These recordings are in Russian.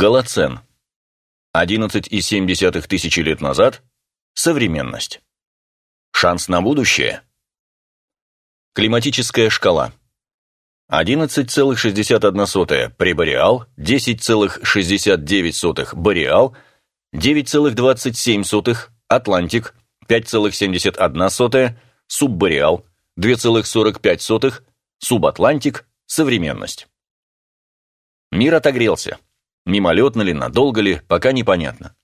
Голоцен. 11,7 тысячи лет назад. Современность. Шанс на будущее. Климатическая шкала. 11,61 пребариал, 10,69 бариал, 9,27 Атлантик, 5,71 суббариал, 2,45 субатлантик, современность. Мир отогрелся. Мимолетно ли, надолго ли, пока непонятно.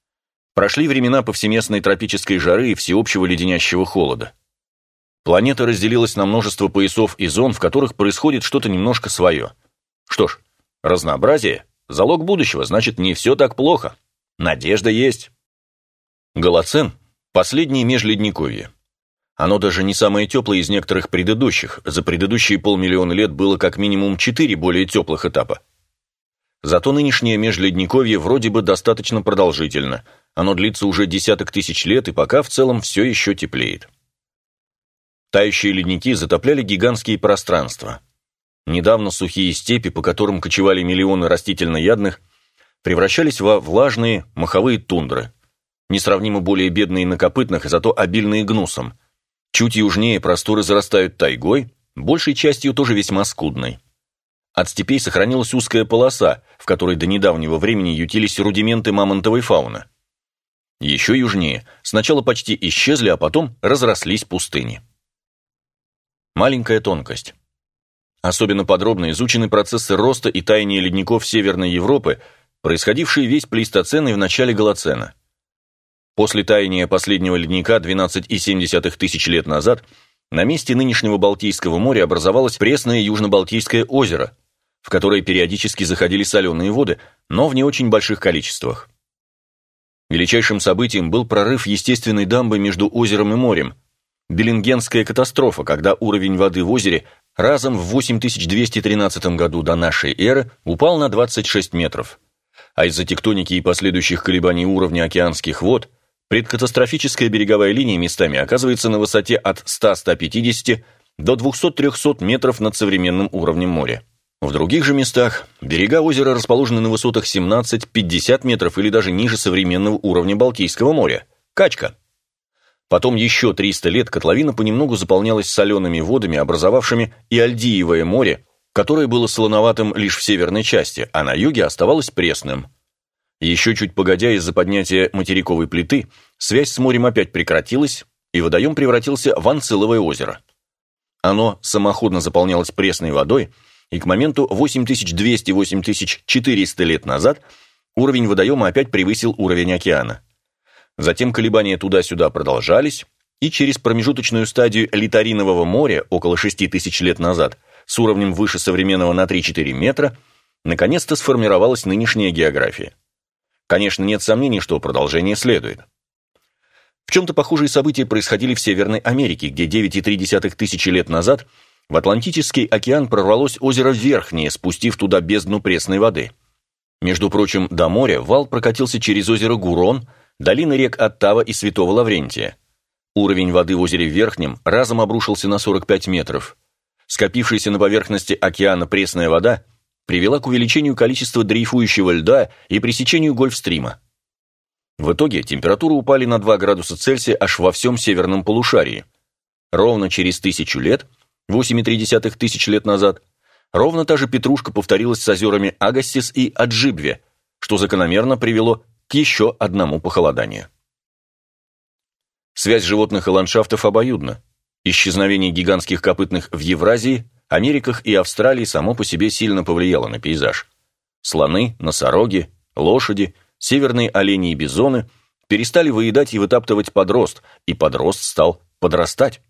Прошли времена повсеместной тропической жары и всеобщего леденящего холода. Планета разделилась на множество поясов и зон, в которых происходит что-то немножко свое. Что ж, разнообразие – залог будущего, значит, не все так плохо. Надежда есть. Голоцен – последнее межледниковье. Оно даже не самое теплое из некоторых предыдущих. За предыдущие полмиллиона лет было как минимум четыре более теплых этапа. Зато нынешнее межледниковье вроде бы достаточно продолжительно. Оно длится уже десяток тысяч лет и пока в целом все еще теплеет. Тающие ледники затопляли гигантские пространства. Недавно сухие степи, по которым кочевали миллионы растительноядных, превращались во влажные маховые тундры, несравнимо более бедные на копытных и зато обильные гнусом. Чуть южнее просторы зарастают тайгой, большей частью тоже весьма скудной. От степей сохранилась узкая полоса, в которой до недавнего времени ютились рудименты мамонтовой фауны. Еще южнее сначала почти исчезли, а потом разрослись пустыни. Маленькая тонкость. Особенно подробно изучены процессы роста и таяния ледников Северной Европы, происходившие весь плейстоцен и в начале Голоцена. После таяния последнего ледника 12,7 тысяч лет назад на месте нынешнего Балтийского моря образовалось пресное Южно-Балтийское озеро, в которое периодически заходили соленые воды, но в не очень больших количествах. Величайшим событием был прорыв естественной дамбы между озером и морем – Беллингенская катастрофа, когда уровень воды в озере разом в 8213 году до нашей эры упал на 26 метров. А из-за тектоники и последующих колебаний уровня океанских вод предкатастрофическая береговая линия местами оказывается на высоте от 100-150 до 200-300 метров над современным уровнем моря. В других же местах берега озера расположены на высотах 17-50 метров или даже ниже современного уровня Балтийского моря. Качка. Потом еще 300 лет котловина понемногу заполнялась солеными водами, образовавшими и Альдиевое море, которое было солоноватым лишь в северной части, а на юге оставалось пресным. Еще чуть погодя из-за поднятия материковой плиты, связь с морем опять прекратилась, и водоем превратился в Анциловое озеро. Оно самоходно заполнялось пресной водой, и к моменту 8200-8400 лет назад уровень водоема опять превысил уровень океана. Затем колебания туда-сюда продолжались, и через промежуточную стадию Литаринового моря около 6 тысяч лет назад с уровнем выше современного на 3-4 метра наконец-то сформировалась нынешняя география. Конечно, нет сомнений, что продолжение следует. В чем-то похожие события происходили в Северной Америке, где 9,3 тысячи лет назад в Атлантический океан прорвалось озеро Верхнее, спустив туда бездну пресной воды. Между прочим, до моря вал прокатился через озеро Гурон, долины рек Оттава и Святого Лаврентия. Уровень воды в озере Верхнем разом обрушился на 45 метров. Скопившаяся на поверхности океана пресная вода привела к увеличению количества дрейфующего льда и пресечению гольфстрима. В итоге температуры упали на 2 градуса Цельсия аж во всем северном полушарии. Ровно через тысячу лет, 8,3 тысяч лет назад, ровно та же петрушка повторилась с озерами Агассис и Аджибве, что закономерно привело к еще одному похолоданию. Связь животных и ландшафтов обоюдна. Исчезновение гигантских копытных в Евразии, Америках и Австралии само по себе сильно повлияло на пейзаж. Слоны, носороги, лошади, северные олени и бизоны перестали выедать и вытаптывать подрост, и подрост стал подрастать.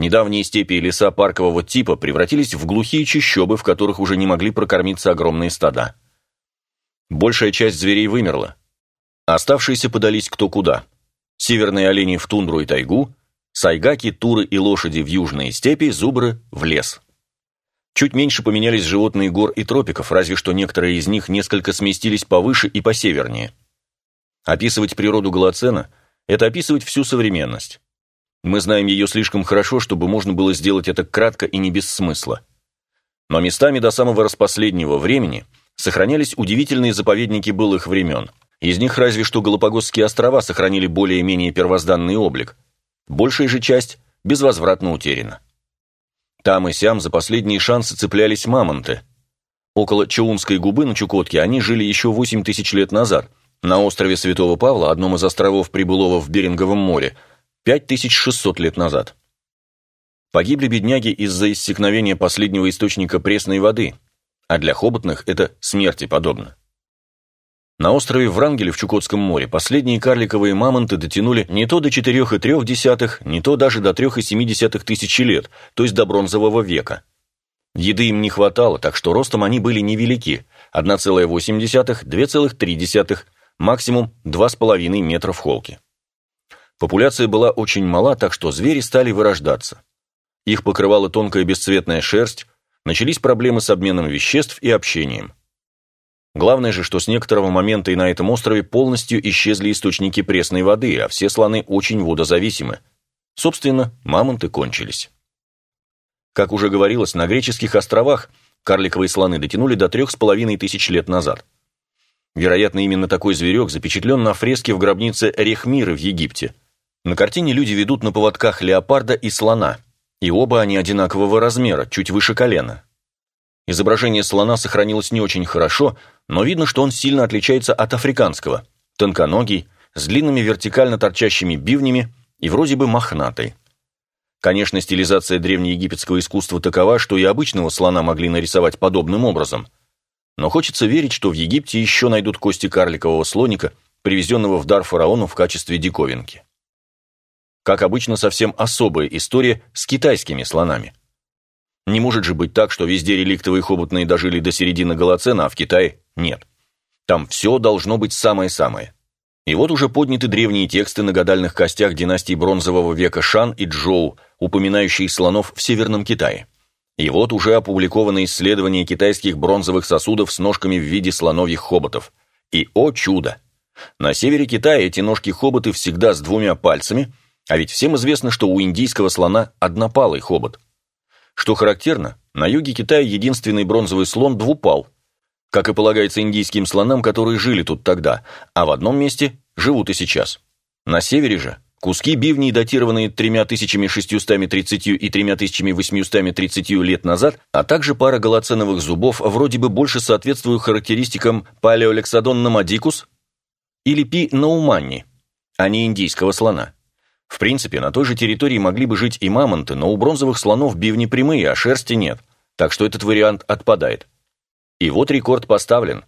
Недавние степи и леса паркового типа превратились в глухие чащобы, в которых уже не могли прокормиться огромные стада. Большая часть зверей вымерла. Оставшиеся подались кто куда. Северные олени в тундру и тайгу, сайгаки, туры и лошади в южные степи, зубры в лес. Чуть меньше поменялись животные гор и тропиков, разве что некоторые из них несколько сместились повыше и посевернее. Описывать природу Голоцена – это описывать всю современность. Мы знаем ее слишком хорошо, чтобы можно было сделать это кратко и не без смысла. Но местами до самого распоследнего времени – сохранялись удивительные заповедники былых времен. Из них разве что Галапагосские острова сохранили более-менее первозданный облик. Большая же часть безвозвратно утеряна. Там и сям за последние шансы цеплялись мамонты. Около Чаунской губы на Чукотке они жили еще 8 тысяч лет назад. На острове Святого Павла, одном из островов Прибылова в Беринговом море, 5600 лет назад. Погибли бедняги из-за иссякновения последнего источника пресной воды, а для хоботных это смерти подобно. На острове Врангеле в Чукотском море последние карликовые мамонты дотянули не то до 4,3, не то даже до 3,7 тысячи лет, то есть до бронзового века. Еды им не хватало, так что ростом они были невелики – 1,8, 2,3, максимум 2,5 метра в холке. Популяция была очень мала, так что звери стали вырождаться. Их покрывала тонкая бесцветная шерсть, начались проблемы с обменом веществ и общением. Главное же, что с некоторого момента и на этом острове полностью исчезли источники пресной воды, а все слоны очень водозависимы. Собственно, мамонты кончились. Как уже говорилось, на греческих островах карликовые слоны дотянули до трех с половиной тысяч лет назад. Вероятно, именно такой зверек запечатлен на фреске в гробнице Рехмиры в Египте. На картине люди ведут на поводках леопарда и слона, и оба они одинакового размера, чуть выше колена. Изображение слона сохранилось не очень хорошо, но видно, что он сильно отличается от африканского, тонконогий, с длинными вертикально торчащими бивнями и вроде бы мохнатой. Конечно, стилизация древнеегипетского искусства такова, что и обычного слона могли нарисовать подобным образом. Но хочется верить, что в Египте еще найдут кости карликового слоника, привезенного в дар фараону в качестве диковинки. Как обычно, совсем особая история с китайскими слонами. Не может же быть так, что везде реликтовые хоботные дожили до середины Голоцена, а в Китае нет. Там все должно быть самое-самое. И вот уже подняты древние тексты на гадальных костях династий бронзового века Шан и Джоу, упоминающие слонов в Северном Китае. И вот уже опубликованы исследования китайских бронзовых сосудов с ножками в виде слоновьих хоботов. И, о чудо! На севере Китая эти ножки-хоботы всегда с двумя пальцами, а ведь всем известно, что у индийского слона однопалый хобот – что характерно, на юге Китая единственный бронзовый слон двупал, как и полагается индийским слонам, которые жили тут тогда, а в одном месте живут и сейчас. На севере же куски бивней, датированные 3630 и 3830 лет назад, а также пара голоценовых зубов, вроде бы больше соответствуют характеристикам палеолексодон намадикус или пи науманни, а не индийского слона. В принципе, на той же территории могли бы жить и мамонты, но у бронзовых слонов бивни прямые, а шерсти нет, так что этот вариант отпадает. И вот рекорд поставлен.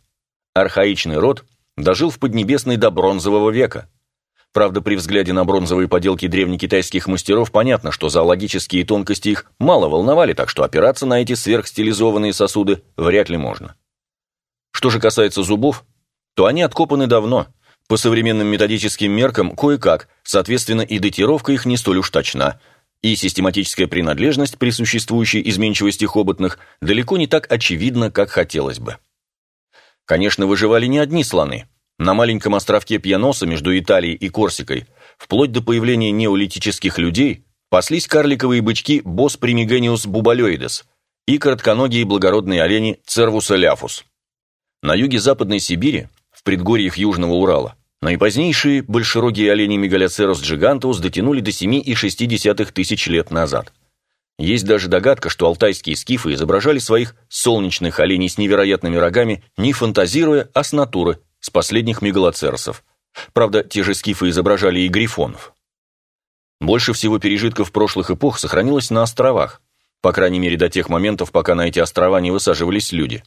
Архаичный род дожил в Поднебесной до бронзового века. Правда, при взгляде на бронзовые поделки древнекитайских мастеров понятно, что зоологические тонкости их мало волновали, так что опираться на эти сверхстилизованные сосуды вряд ли можно. Что же касается зубов, то они откопаны давно – по современным методическим меркам кое-как, соответственно и датировка их не столь уж точна, и систематическая принадлежность при существующей изменчивости хоботных далеко не так очевидна, как хотелось бы. Конечно, выживали не одни слоны. На маленьком островке Пьяноса между Италией и Корсикой, вплоть до появления неолитических людей, паслись карликовые бычки Бос примигениус бубалеидес и коротконогие благородные олени Цервуса ляфус. На юге Западной Сибири, в предгорьях Южного Урала, Наипозднейшие большерогие олени Мегалоцерус джигантус дотянули до 7,6 тысяч лет назад. Есть даже догадка, что алтайские скифы изображали своих солнечных оленей с невероятными рогами, не фантазируя, а с натуры, с последних мегалоцеросов. Правда, те же скифы изображали и грифонов. Больше всего пережитков прошлых эпох сохранилось на островах, по крайней мере до тех моментов, пока на эти острова не высаживались люди.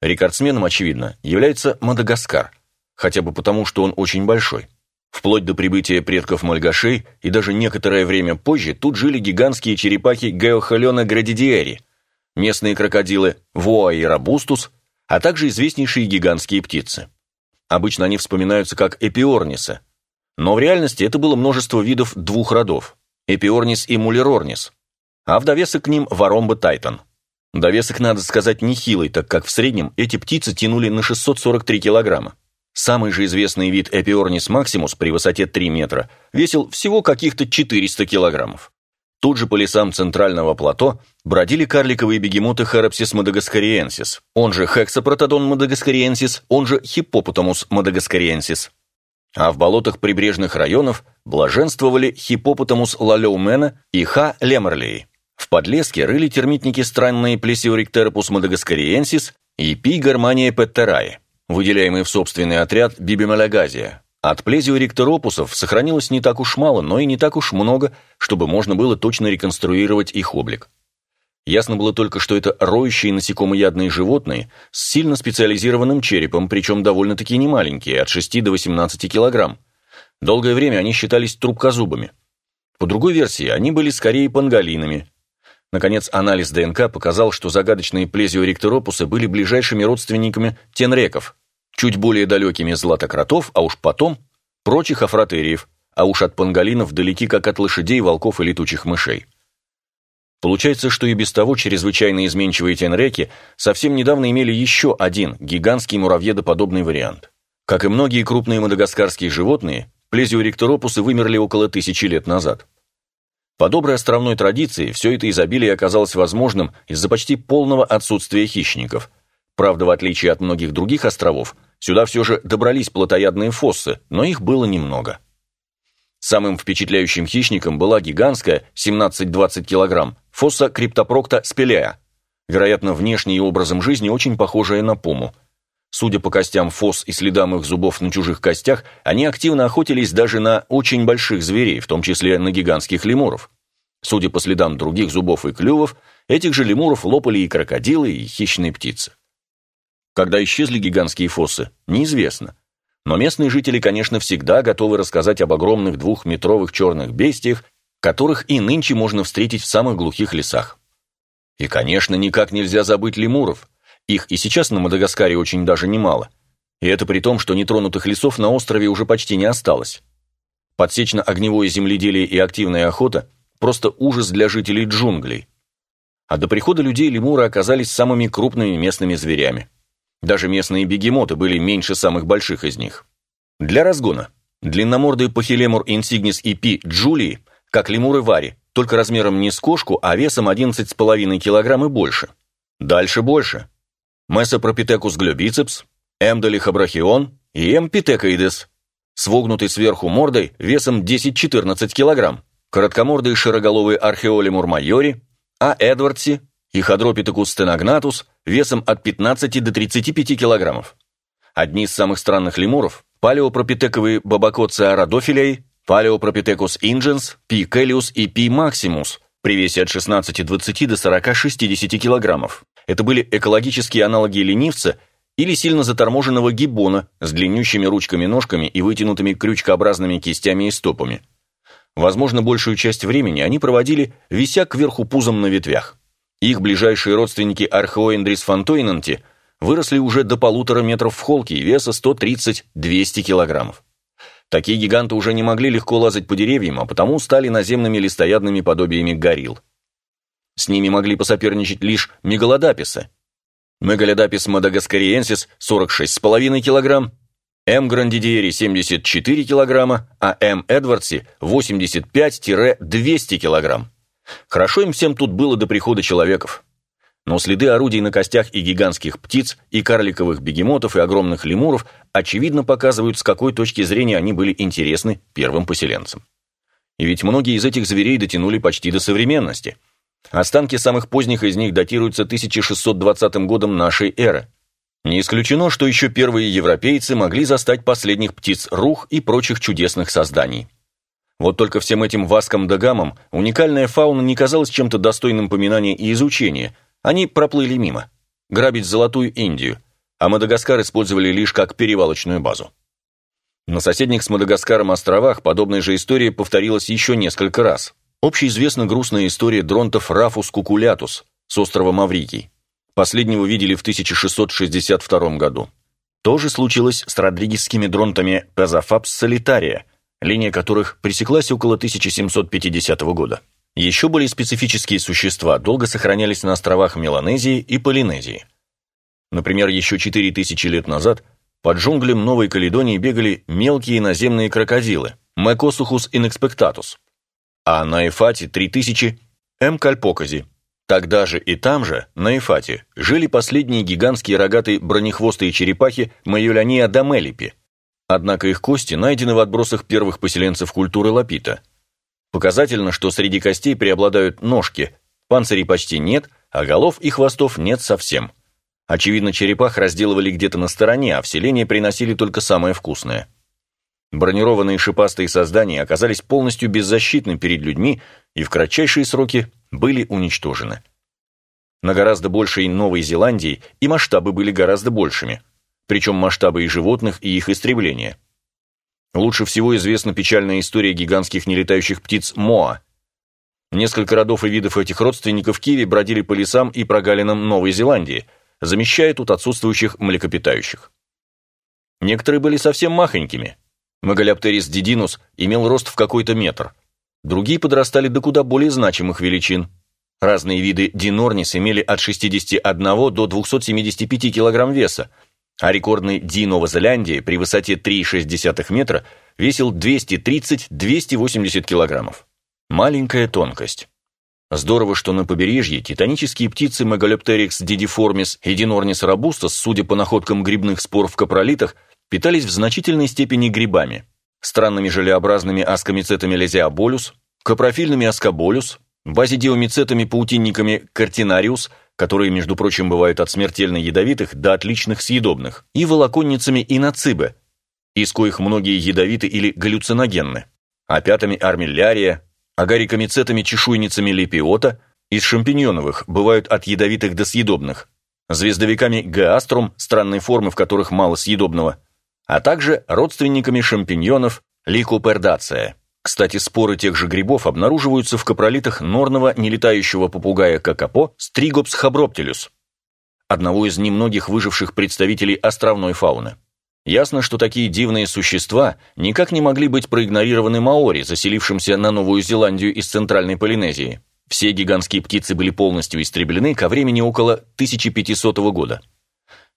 Рекордсменом, очевидно, является Мадагаскар – хотя бы потому, что он очень большой. Вплоть до прибытия предков мальгашей и даже некоторое время позже тут жили гигантские черепахи Геохалена градидиэри, местные крокодилы Воа и Рабустус, а также известнейшие гигантские птицы. Обычно они вспоминаются как эпиорнисы, но в реальности это было множество видов двух родов – эпиорнис и мулерорнис, а в довесок к ним воромба тайтан. Довесок, надо сказать, нехилый, так как в среднем эти птицы тянули на 643 килограмма. Самый же известный вид Эпиорнис максимус при высоте 3 метра весил всего каких-то 400 килограммов. Тут же по лесам центрального плато бродили карликовые бегемоты Херапсис мадагаскариенсис, он же Хексопротодон мадагаскариенсис, он же Хиппопотамус мадагаскариенсис. А в болотах прибрежных районов блаженствовали Хиппопотамус лалеумена и Х. лемерлей. В подлеске рыли термитники странные Плесиориктерпус мадагаскариенсис и Пи гармания петтераи, выделяемый в собственный отряд Бибималягазия. От плезиорикторопусов сохранилось не так уж мало, но и не так уж много, чтобы можно было точно реконструировать их облик. Ясно было только, что это роющие насекомоядные животные с сильно специализированным черепом, причем довольно-таки немаленькие, от 6 до 18 килограмм. Долгое время они считались трубкозубами. По другой версии, они были скорее панголинами. Наконец, анализ ДНК показал, что загадочные плезиорикторопусы были ближайшими родственниками тенреков, чуть более далекими златокротов, а уж потом прочих афротериев, а уж от панголинов далеки как от лошадей, волков и летучих мышей. Получается, что и без того чрезвычайно изменчивые тенреки совсем недавно имели еще один гигантский муравьедоподобный вариант. Как и многие крупные мадагаскарские животные, плезиорикторопусы вымерли около тысячи лет назад. По доброй островной традиции, все это изобилие оказалось возможным из-за почти полного отсутствия хищников – Правда, в отличие от многих других островов, сюда все же добрались плотоядные фоссы, но их было немного. Самым впечатляющим хищником была гигантская, 17-20 килограмм, фосса криптопрокта спелея, вероятно, внешне и образом жизни очень похожая на пуму. Судя по костям фос и следам их зубов на чужих костях, они активно охотились даже на очень больших зверей, в том числе на гигантских лемуров. Судя по следам других зубов и клювов, этих же лемуров лопали и крокодилы, и хищные птицы. Когда исчезли гигантские фоссы, неизвестно. Но местные жители, конечно, всегда готовы рассказать об огромных двухметровых черных бестиях, которых и нынче можно встретить в самых глухих лесах. И, конечно, никак нельзя забыть лемуров. Их и сейчас на Мадагаскаре очень даже немало. И это при том, что нетронутых лесов на острове уже почти не осталось. Подсечно-огневое земледелие и активная охота – просто ужас для жителей джунглей. А до прихода людей лемуры оказались самыми крупными местными зверями. Даже местные бегемоты были меньше самых больших из них. Для разгона. Длинномордый пахилемур инсигнис и пи джулии, как лемуры вари, только размером не с кошку, а весом 11,5 кг и больше. Дальше больше. Месопропитекус глюбицепс, эмдолихобрахион и эмпитекоидес, с вогнутой сверху мордой весом 10-14 кг. Короткомордый широголовый археолемур майори, а Эдвардси и Хадропитекус стеногнатус весом от 15 до 35 килограммов. Одни из самых странных лемуров – палеопропитековые бабакоциарадофилей, палеопропитекус инженс, пи келиус и пи максимус при весе от 16-20 до 40-60 килограммов. Это были экологические аналоги ленивца или сильно заторможенного гиббона с длиннющими ручками-ножками и вытянутыми крючкообразными кистями и стопами. Возможно, большую часть времени они проводили, вися кверху пузом на ветвях. Их ближайшие родственники Археоэндрис фантоинанти выросли уже до полутора метров в холке и веса 130-200 килограммов. Такие гиганты уже не могли легко лазать по деревьям, а потому стали наземными листоядными подобиями горилл. С ними могли посоперничать лишь мегалодаписы. Мегалодапис мадагаскариенсис 46,5 килограмм, М. грандидиери 74 килограмма, а М. эдвардси 85-200 килограмм. Хорошо им всем тут было до прихода человеков. Но следы орудий на костях и гигантских птиц, и карликовых бегемотов, и огромных лемуров очевидно показывают, с какой точки зрения они были интересны первым поселенцам. И ведь многие из этих зверей дотянули почти до современности. Останки самых поздних из них датируются 1620 годом нашей эры. Не исключено, что еще первые европейцы могли застать последних птиц рух и прочих чудесных созданий. Вот только всем этим васкам да гамам уникальная фауна не казалась чем-то достойным поминания и изучения. Они проплыли мимо. Грабить Золотую Индию, а Мадагаскар использовали лишь как перевалочную базу. На соседних с Мадагаскаром островах подобная же история повторилась еще несколько раз. Общеизвестна грустная история дронтов Рафус кукулятус с острова Маврикий. Последнего видели в 1662 году. То же случилось с родригесскими дронтами Пезофапс солитария – линия которых пресеклась около 1750 года. Еще более специфические существа долго сохранялись на островах Меланезии и Полинезии. Например, еще 4000 лет назад под джунглем Новой Каледонии бегали мелкие наземные крокодилы Мекосухус инэкспектатус. а на Эфате 3000 М. кальпокази. Тогда же и там же, на Эфате, жили последние гигантские рогатые бронехвостые черепахи Майоляния дамелипи. Однако их кости найдены в отбросах первых поселенцев культуры лапита. Показательно, что среди костей преобладают ножки, панцирей почти нет, а голов и хвостов нет совсем. Очевидно, черепах разделывали где-то на стороне, а в селение приносили только самое вкусное. Бронированные шипастые создания оказались полностью беззащитны перед людьми и в кратчайшие сроки были уничтожены. На гораздо большей Новой Зеландии и масштабы были гораздо большими, причем масштабы и животных, и их истребления. Лучше всего известна печальная история гигантских нелетающих птиц Моа. Несколько родов и видов этих родственников киви бродили по лесам и прогалинам Новой Зеландии, замещая тут отсутствующих млекопитающих. Некоторые были совсем махонькими – Маголяптерис дидинус имел рост в какой-то метр. Другие подрастали до куда более значимых величин. Разные виды динорнис имели от 61 до 275 кг веса, а рекордный Ди Новозеландии при высоте 3,6 метра весил 230-280 кг. Маленькая тонкость. Здорово, что на побережье титанические птицы Megalopteryx didiformis и Dinornis robustus, судя по находкам грибных спор в капролитах, питались в значительной степени грибами, странными желеобразными аскомицетами лезиаболюс, капрофильными аскоболюс, базидиомицетами-паутинниками картинариус, которые, между прочим, бывают от смертельно ядовитых до отличных съедобных, и волоконницами иноцибе, из коих многие ядовиты или галлюциногенны, опятами армиллярия, агарикомицетами-чешуйницами лепиота, из шампиньоновых бывают от ядовитых до съедобных, звездовиками гаструм, странной формы, в которых мало съедобного, а также родственниками шампиньонов ликопердация. Кстати, споры тех же грибов обнаруживаются в капролитах норного нелетающего попугая какапо Стригопс хаброптилюс, одного из немногих выживших представителей островной фауны. Ясно, что такие дивные существа никак не могли быть проигнорированы маори, заселившимся на Новую Зеландию из Центральной Полинезии. Все гигантские птицы были полностью истреблены ко времени около 1500 года.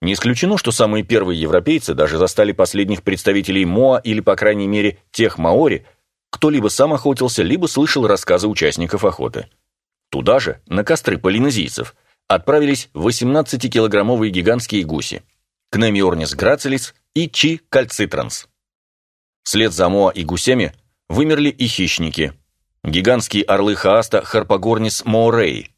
Не исключено, что самые первые европейцы даже застали последних представителей Моа или, по крайней мере, тех маори, кто либо сам охотился, либо слышал рассказы участников охоты. Туда же, на костры полинезийцев, отправились 18-килограммовые гигантские гуси Кнемиорнис грацилис и Чи кальцитранс. Вслед за Моа и гусями вымерли и хищники. Гигантские орлы хааста Харпогорнис моорей.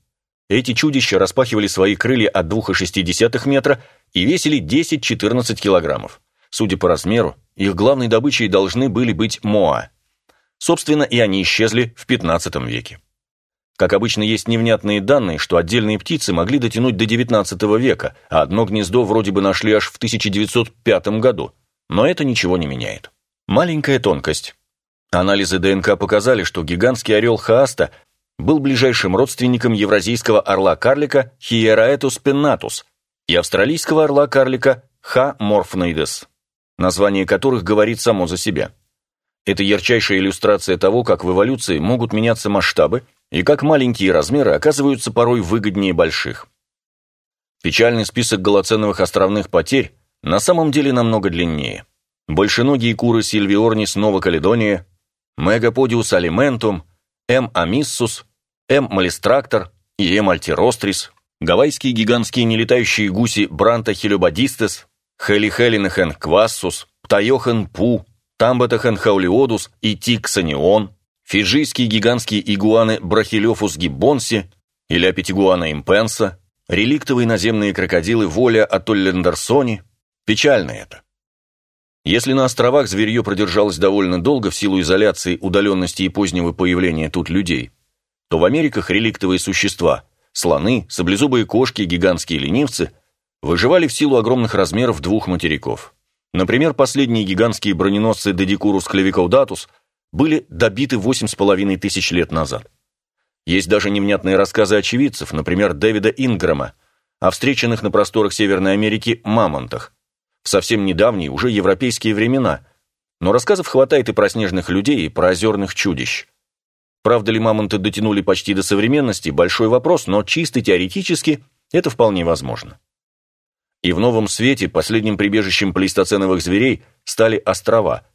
Эти чудища распахивали свои крылья от 2,6 метра и весили 10-14 килограммов. Судя по размеру, их главной добычей должны были быть моа. Собственно, и они исчезли в 15 веке. Как обычно, есть невнятные данные, что отдельные птицы могли дотянуть до 19 века, а одно гнездо вроде бы нашли аж в 1905 году. Но это ничего не меняет. Маленькая тонкость. Анализы ДНК показали, что гигантский орел Хааста был ближайшим родственником евразийского орла-карлика Hieraetus pennatus, и австралийского орла-карлика Х. морфноидес, название которых говорит само за себя. Это ярчайшая иллюстрация того, как в эволюции могут меняться масштабы и как маленькие размеры оказываются порой выгоднее больших. Печальный список голоценовых островных потерь на самом деле намного длиннее. Большеногие куры Сильвиорнис Новокаледония, Мегаподиус алиментум, М. амиссус, М. малистрактор и М. альтирострис, гавайские гигантские нелетающие гуси Бранта хелюбадистес, Хелихелинехен квассус, Птайохен пу, Тамбатахен хаулиодус и Тиксанион, фиджийские гигантские игуаны Брахилёфус гиббонси или Апетигуана импенса, реликтовые наземные крокодилы Воля Атоллендерсони. Печально это. Если на островах зверье продержалось довольно долго в силу изоляции, удаленности и позднего появления тут людей, то в Америках реликтовые существа – слоны, саблезубые кошки, гигантские ленивцы выживали в силу огромных размеров двух материков. Например, последние гигантские броненосцы Дедикурус клевикаудатус были добиты 8,5 тысяч лет назад. Есть даже невнятные рассказы очевидцев, например, Дэвида Ингрэма, о встреченных на просторах Северной Америки мамонтах, в совсем недавние, уже европейские времена, но рассказов хватает и про снежных людей, и про озерных чудищ. Правда ли мамонты дотянули почти до современности, большой вопрос, но чисто теоретически это вполне возможно. И в новом свете последним прибежищем плейстоценовых зверей стали острова.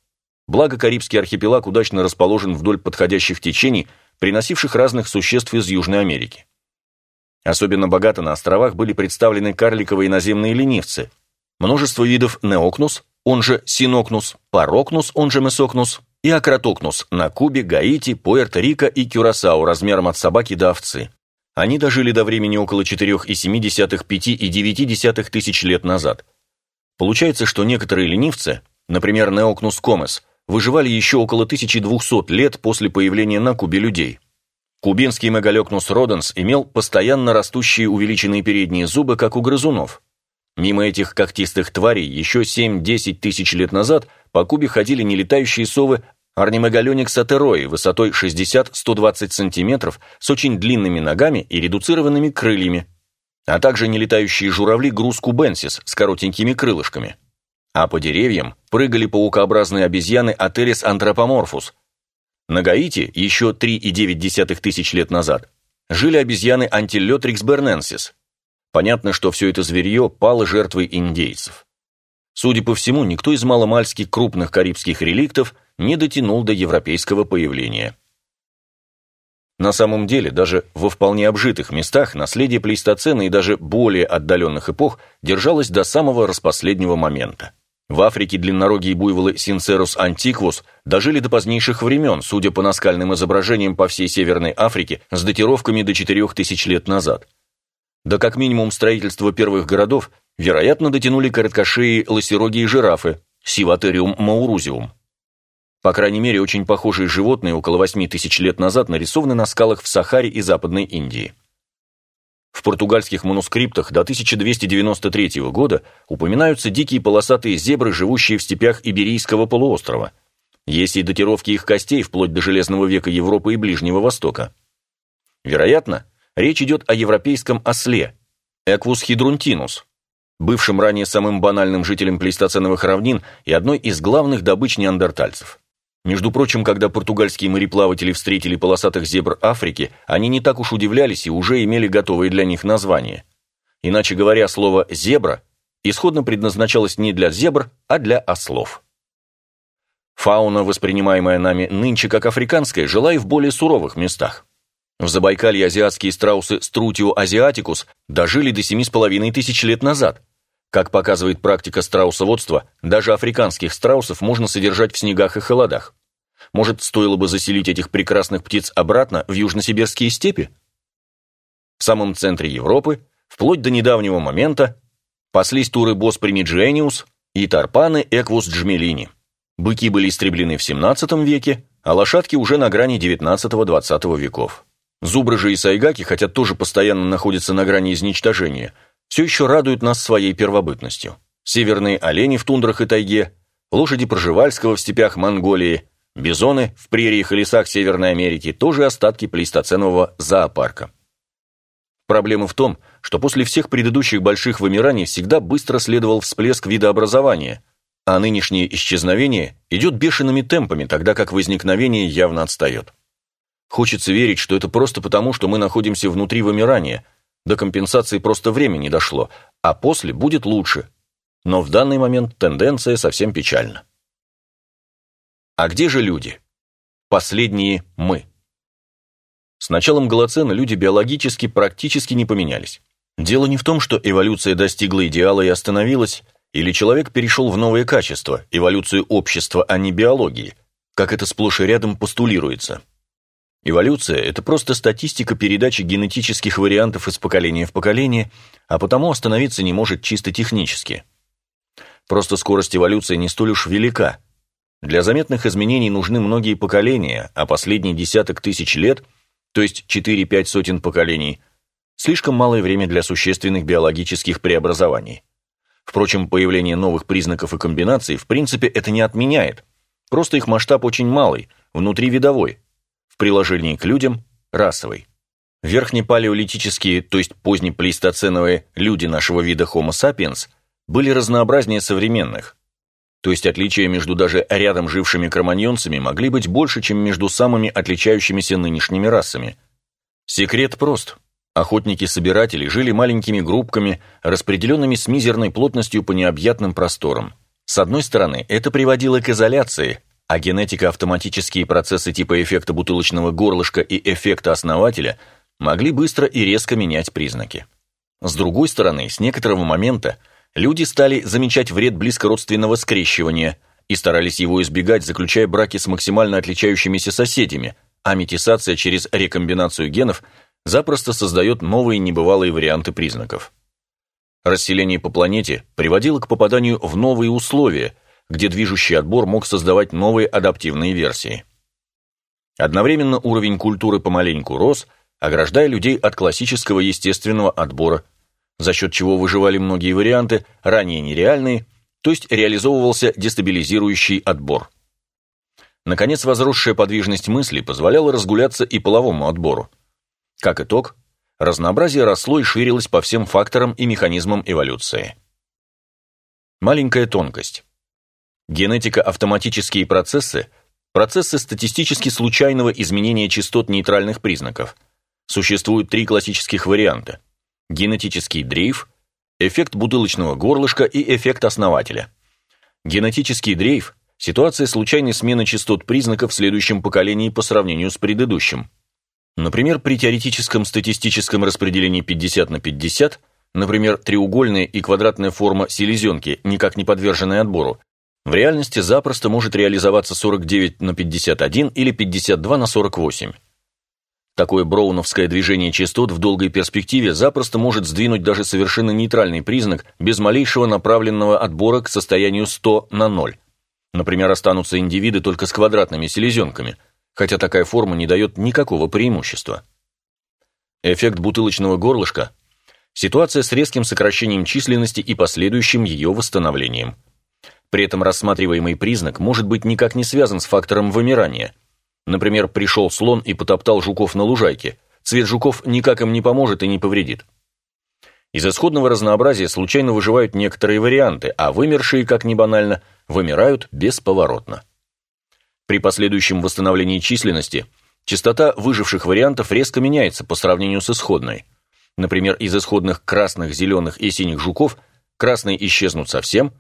Благо Карибский архипелаг удачно расположен вдоль подходящих течений, приносивших разных существ из Южной Америки. Особенно богато на островах были представлены карликовые наземные ленивцы, множество видов неокнус, он же синокнус, парокнус, он же месокнус, и акротокнус на Кубе, Гаити, Пуэрто-Рико и Кюрасау размером от собаки до овцы. Они дожили до времени около 4,7-5,9 тысяч лет назад. Получается, что некоторые ленивцы, например, Неокнус комес, выживали еще около 1200 лет после появления на Кубе людей. Кубинский Мегалекнус роденс имел постоянно растущие увеличенные передние зубы, как у грызунов. Мимо этих когтистых тварей еще 7-10 тысяч лет назад по Кубе ходили нелетающие совы Арнимегаленикс атерои высотой 60-120 см с очень длинными ногами и редуцированными крыльями, а также нелетающие журавли груз кубенсис с коротенькими крылышками. А по деревьям прыгали паукообразные обезьяны Атерис антропоморфус. На Гаити еще 3,9 тысяч лет назад жили обезьяны Антилетрикс берненсис. Понятно, что все это зверье пало жертвой индейцев. Судя по всему, никто из маломальски крупных карибских реликтов не дотянул до европейского появления. На самом деле, даже во вполне обжитых местах наследие плейстоцена и даже более отдаленных эпох держалось до самого распоследнего момента. В Африке длиннорогие буйволы Синцерус антиквус дожили до позднейших времен, судя по наскальным изображениям по всей Северной Африке с датировками до 4000 лет назад. Да как минимум строительство первых городов, вероятно, дотянули короткошеи лосерогие жирафы, Сиватериум маурузиум. По крайней мере, очень похожие животные около 8 тысяч лет назад нарисованы на скалах в Сахаре и Западной Индии. В португальских манускриптах до 1293 года упоминаются дикие полосатые зебры, живущие в степях Иберийского полуострова. Есть и датировки их костей вплоть до Железного века Европы и Ближнего Востока. Вероятно, речь идет о европейском осле, Эквус хидрунтинус, бывшем ранее самым банальным жителем плейстоценовых равнин и одной из главных добыч неандертальцев. Между прочим, когда португальские мореплаватели встретили полосатых зебр Африки, они не так уж удивлялись и уже имели готовые для них названия. Иначе говоря, слово «зебра» исходно предназначалось не для зебр, а для ослов. Фауна, воспринимаемая нами нынче как африканская, жила и в более суровых местах. В Забайкалье азиатские страусы Струтио азиатикус дожили до 7,5 тысяч лет назад, как показывает практика страусоводства, даже африканских страусов можно содержать в снегах и холодах. Может, стоило бы заселить этих прекрасных птиц обратно в южносибирские степи? В самом центре Европы, вплоть до недавнего момента, паслись туры Бос примиджениус и тарпаны Эквус джмелини. Быки были истреблены в 17 веке, а лошадки уже на грани 19-20 веков. Зубры же и сайгаки, хотя тоже постоянно находятся на грани изничтожения – все еще радуют нас своей первобытностью. Северные олени в тундрах и тайге, лошади Проживальского в степях Монголии, бизоны в прериях и лесах Северной Америки – тоже остатки плейстоценового зоопарка. Проблема в том, что после всех предыдущих больших вымираний всегда быстро следовал всплеск видообразования, а нынешнее исчезновение идет бешеными темпами, тогда как возникновение явно отстает. Хочется верить, что это просто потому, что мы находимся внутри вымирания, до компенсации просто время не дошло, а после будет лучше. Но в данный момент тенденция совсем печальна. А где же люди? Последние мы. С началом Голоцена люди биологически практически не поменялись. Дело не в том, что эволюция достигла идеала и остановилась, или человек перешел в новые качества, эволюцию общества, а не биологии, как это сплошь и рядом постулируется. Эволюция – это просто статистика передачи генетических вариантов из поколения в поколение, а потому остановиться не может чисто технически. Просто скорость эволюции не столь уж велика. Для заметных изменений нужны многие поколения, а последний десяток тысяч лет, то есть 4-5 сотен поколений, слишком малое время для существенных биологических преобразований. Впрочем, появление новых признаков и комбинаций в принципе это не отменяет, просто их масштаб очень малый, внутривидовой, приложении к людям – расовый. Верхнепалеолитические, то есть позднеплейстоценовые люди нашего вида Homo sapiens были разнообразнее современных, то есть отличия между даже рядом жившими кроманьонцами могли быть больше, чем между самыми отличающимися нынешними расами. Секрет прост. Охотники-собиратели жили маленькими группками, распределенными с мизерной плотностью по необъятным просторам. С одной стороны, это приводило к изоляции, а генетико-автоматические процессы типа эффекта бутылочного горлышка и эффекта основателя могли быстро и резко менять признаки. С другой стороны, с некоторого момента люди стали замечать вред близкородственного скрещивания и старались его избегать, заключая браки с максимально отличающимися соседями, а метисация через рекомбинацию генов запросто создает новые небывалые варианты признаков. Расселение по планете приводило к попаданию в новые условия, где движущий отбор мог создавать новые адаптивные версии. Одновременно уровень культуры помаленьку рос, ограждая людей от классического естественного отбора, за счет чего выживали многие варианты, ранее нереальные, то есть реализовывался дестабилизирующий отбор. Наконец, возросшая подвижность мысли позволяла разгуляться и половому отбору. Как итог, разнообразие росло и ширилось по всем факторам и механизмам эволюции. Маленькая тонкость. Генетика-автоматические процессы – процессы статистически случайного изменения частот нейтральных признаков. Существуют три классических варианта – генетический дрейф, эффект бутылочного горлышка и эффект основателя. Генетический дрейф – ситуация случайной смены частот признаков в следующем поколении по сравнению с предыдущим. Например, при теоретическом статистическом распределении 50 на 50, например, треугольная и квадратная форма селезенки, никак не подверженная отбору, в реальности запросто может реализоваться 49 на 51 или 52 на 48. Такое броуновское движение частот в долгой перспективе запросто может сдвинуть даже совершенно нейтральный признак без малейшего направленного отбора к состоянию 100 на 0. Например, останутся индивиды только с квадратными селезенками, хотя такая форма не дает никакого преимущества. Эффект бутылочного горлышка – ситуация с резким сокращением численности и последующим ее восстановлением – при этом рассматриваемый признак может быть никак не связан с фактором вымирания. Например, пришел слон и потоптал жуков на лужайке. Цвет жуков никак им не поможет и не повредит. Из исходного разнообразия случайно выживают некоторые варианты, а вымершие, как ни банально, вымирают бесповоротно. При последующем восстановлении численности частота выживших вариантов резко меняется по сравнению с исходной. Например, из исходных красных, зеленых и синих жуков красные исчезнут совсем,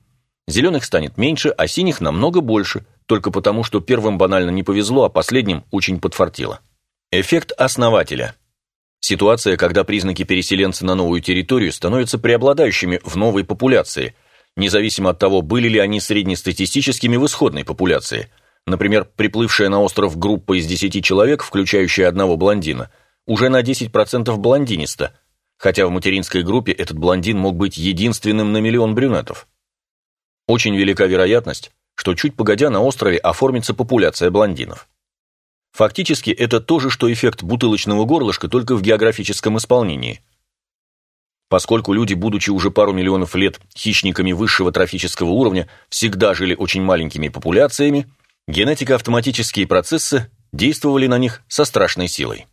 Зеленых станет меньше, а синих намного больше, только потому, что первым банально не повезло, а последним очень подфартило. Эффект основателя. Ситуация, когда признаки переселенца на новую территорию становятся преобладающими в новой популяции, независимо от того, были ли они среднестатистическими в исходной популяции. Например, приплывшая на остров группа из 10 человек, включающая одного блондина, уже на 10% блондиниста, хотя в материнской группе этот блондин мог быть единственным на миллион брюнетов. Очень велика вероятность, что чуть погодя на острове оформится популяция блондинов. Фактически это то же, что эффект бутылочного горлышка, только в географическом исполнении. Поскольку люди, будучи уже пару миллионов лет хищниками высшего трофического уровня, всегда жили очень маленькими популяциями, генетико-автоматические процессы действовали на них со страшной силой.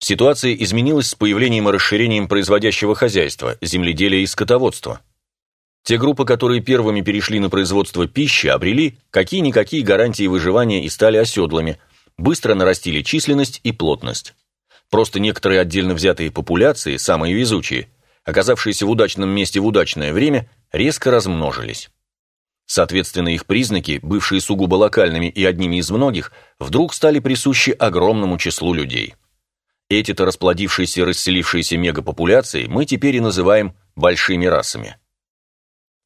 Ситуация изменилась с появлением и расширением производящего хозяйства, земледелия и скотоводства – те группы, которые первыми перешли на производство пищи, обрели какие-никакие гарантии выживания и стали оседлыми, быстро нарастили численность и плотность. Просто некоторые отдельно взятые популяции, самые везучие, оказавшиеся в удачном месте в удачное время, резко размножились. Соответственно, их признаки, бывшие сугубо локальными и одними из многих, вдруг стали присущи огромному числу людей. Эти-то расплодившиеся и расселившиеся мегапопуляции мы теперь и называем большими расами.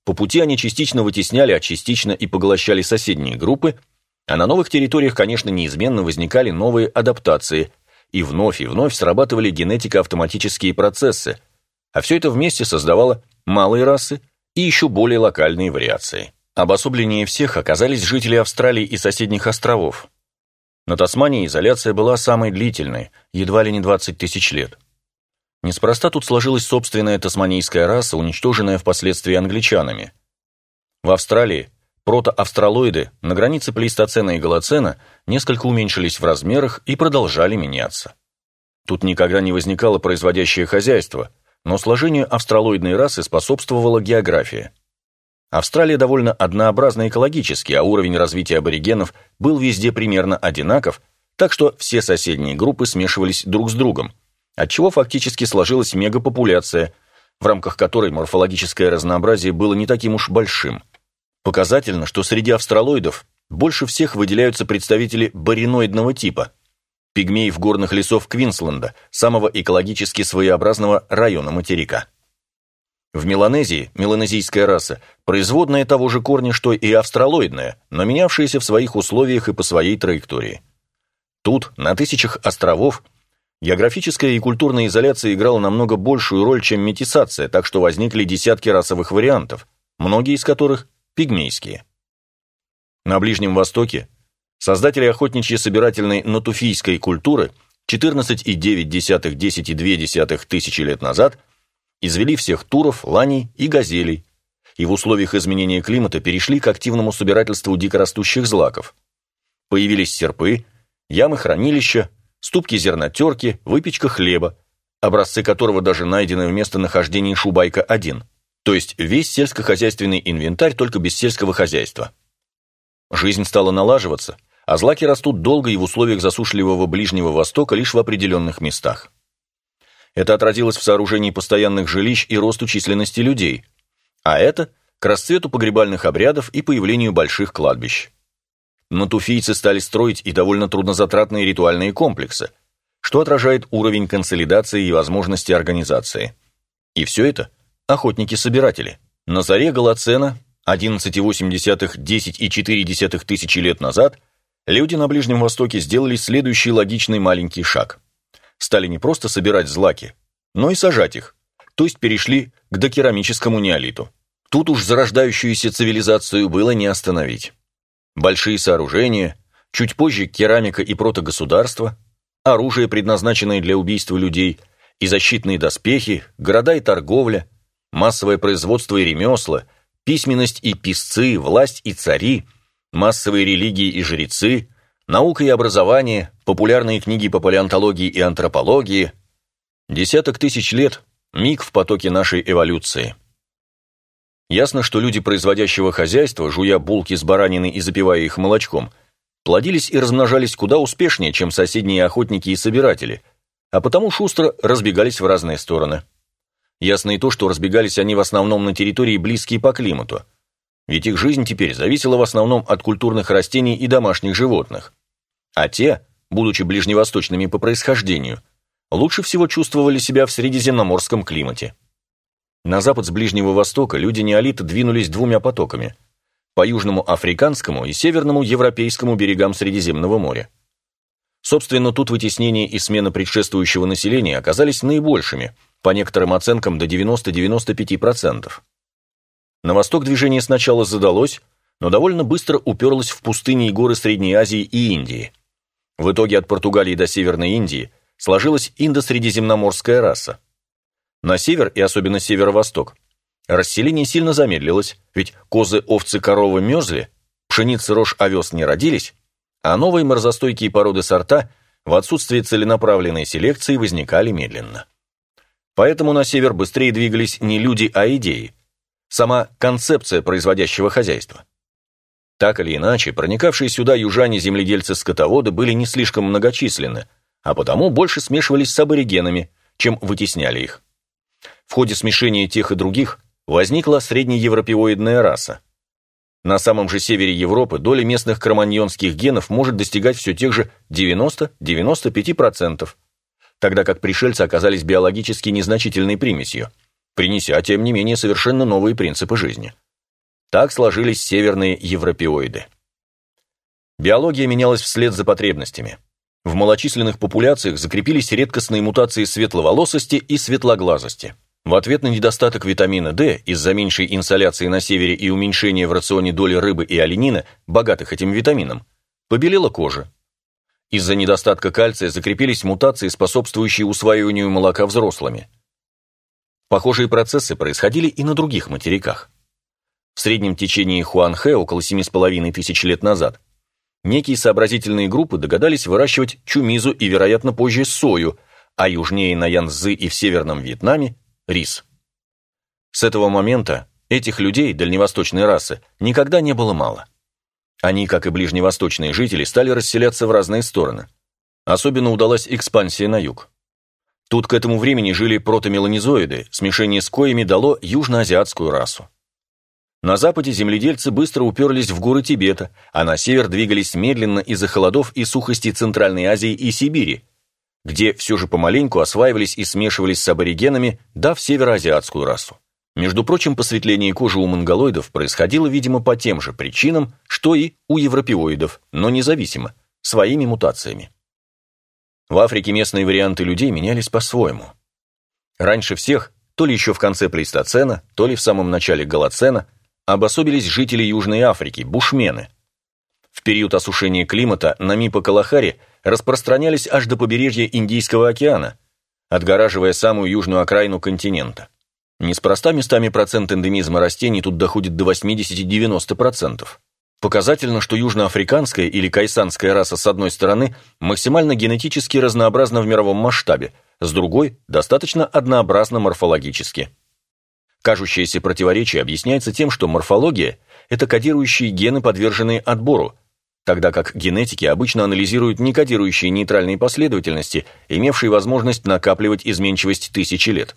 По пути они частично вытесняли, а частично и поглощали соседние группы, а на новых территориях, конечно, неизменно возникали новые адаптации, и вновь и вновь срабатывали генетико-автоматические процессы, а все это вместе создавало малые расы и еще более локальные вариации. Обособленнее всех оказались жители Австралии и соседних островов. На Тасмании изоляция была самой длительной, едва ли не 20 тысяч лет. Неспроста тут сложилась собственная тасманийская раса, уничтоженная впоследствии англичанами. В Австралии протоавстралоиды на границе плейстоцена и голоцена несколько уменьшились в размерах и продолжали меняться. Тут никогда не возникало производящее хозяйство, но сложению австралоидной расы способствовала география. Австралия довольно однообразна экологически, а уровень развития аборигенов был везде примерно одинаков, так что все соседние группы смешивались друг с другом – отчего фактически сложилась мегапопуляция, в рамках которой морфологическое разнообразие было не таким уж большим. Показательно, что среди австралоидов больше всех выделяются представители бариноидного типа, пигмеев горных лесов Квинсленда, самого экологически своеобразного района материка. В Меланезии меланезийская раса – производная того же корня, что и австралоидная, но менявшаяся в своих условиях и по своей траектории. Тут, на тысячах островов, географическая и культурная изоляция играла намного большую роль, чем метисация, так что возникли десятки расовых вариантов, многие из которых – пигмейские. На Ближнем Востоке создатели охотничьей собирательной натуфийской культуры 14,9-10,2 тысячи лет назад – извели всех туров, ланей и газелей, и в условиях изменения климата перешли к активному собирательству дикорастущих злаков. Появились серпы, ямы-хранилища, ступки зернотерки, выпечка хлеба, образцы которого даже найдены в местонахождении Шубайка-1, то есть весь сельскохозяйственный инвентарь только без сельского хозяйства. Жизнь стала налаживаться, а злаки растут долго и в условиях засушливого Ближнего Востока лишь в определенных местах. Это отразилось в сооружении постоянных жилищ и росту численности людей, а это к расцвету погребальных обрядов и появлению больших кладбищ. Натуфийцы стали строить и довольно труднозатратные ритуальные комплексы, что отражает уровень консолидации и возможности организации. И все это – охотники-собиратели. На заре Голоцена, 11,8-10,4 тысячи лет назад, люди на Ближнем Востоке сделали следующий логичный маленький шаг – стали не просто собирать злаки, но и сажать их, то есть перешли к докерамическому неолиту. Тут уж зарождающуюся цивилизацию было не остановить. Большие сооружения, чуть позже керамика и протогосударства, оружие, предназначенное для убийства людей, и защитные доспехи, города и торговля, массовое производство и ремесла, письменность и писцы, власть и цари, массовые религии и жрецы, наука и образование, популярные книги по палеонтологии и антропологии. Десяток тысяч лет – миг в потоке нашей эволюции. Ясно, что люди производящего хозяйства, жуя булки с баранины и запивая их молочком, плодились и размножались куда успешнее, чем соседние охотники и собиратели, а потому шустро разбегались в разные стороны. Ясно и то, что разбегались они в основном на территории, близкие по климату – ведь их жизнь теперь зависела в основном от культурных растений и домашних животных. А те, будучи ближневосточными по происхождению, лучше всего чувствовали себя в средиземноморском климате. На запад с Ближнего Востока люди неолита двинулись двумя потоками – по южному африканскому и северному европейскому берегам Средиземного моря. Собственно, тут вытеснение и смена предшествующего населения оказались наибольшими, по некоторым оценкам до 90-95%. На восток движение сначала задалось, но довольно быстро уперлось в пустыни и горы Средней Азии и Индии. В итоге от Португалии до Северной Индии сложилась индо-средиземноморская раса. На север и особенно северо-восток расселение сильно замедлилось, ведь козы, овцы, коровы мерзли, пшеница, рожь, овес не родились, а новые морозостойкие породы сорта в отсутствие целенаправленной селекции возникали медленно. Поэтому на север быстрее двигались не люди, а идеи, сама концепция производящего хозяйства. Так или иначе, проникавшие сюда южане-земледельцы-скотоводы были не слишком многочисленны, а потому больше смешивались с аборигенами, чем вытесняли их. В ходе смешения тех и других возникла среднеевропеоидная раса. На самом же севере Европы доля местных кроманьонских генов может достигать все тех же 90-95%, тогда как пришельцы оказались биологически незначительной примесью – принеся, тем не менее, совершенно новые принципы жизни. Так сложились северные европеоиды. Биология менялась вслед за потребностями. В малочисленных популяциях закрепились редкостные мутации светловолосости и светлоглазости. В ответ на недостаток витамина D из-за меньшей инсоляции на севере и уменьшения в рационе доли рыбы и оленина, богатых этим витамином, побелела кожа. Из-за недостатка кальция закрепились мутации, способствующие усваиванию молока взрослыми. Похожие процессы происходили и на других материках. В среднем течении Хуанхэ около 7,5 тысяч лет назад некие сообразительные группы догадались выращивать чумизу и, вероятно, позже сою, а южнее на Янцзы и в Северном Вьетнаме – рис. С этого момента этих людей, дальневосточной расы, никогда не было мало. Они, как и ближневосточные жители, стали расселяться в разные стороны. Особенно удалась экспансия на юг. Тут к этому времени жили протомеланизоиды, смешение с коями дало южноазиатскую расу. На западе земледельцы быстро уперлись в горы Тибета, а на север двигались медленно из-за холодов и сухости Центральной Азии и Сибири, где все же помаленьку осваивались и смешивались с аборигенами, дав североазиатскую расу. Между прочим, посветление кожи у монголоидов происходило, видимо, по тем же причинам, что и у европеоидов, но независимо, своими мутациями. В Африке местные варианты людей менялись по-своему. Раньше всех, то ли еще в конце плейстоцена, то ли в самом начале голоцена, обособились жители Южной Африки, бушмены. В период осушения климата на Мипо-Калахари распространялись аж до побережья Индийского океана, отгораживая самую южную окраину континента. Неспроста местами процент эндемизма растений тут доходит до 80-90%. Показательно, что южноафриканская или кайсанская раса с одной стороны максимально генетически разнообразна в мировом масштабе, с другой – достаточно однообразна морфологически. Кажущееся противоречие объясняется тем, что морфология – это кодирующие гены, подверженные отбору, тогда как генетики обычно анализируют некодирующие нейтральные последовательности, имевшие возможность накапливать изменчивость тысячи лет.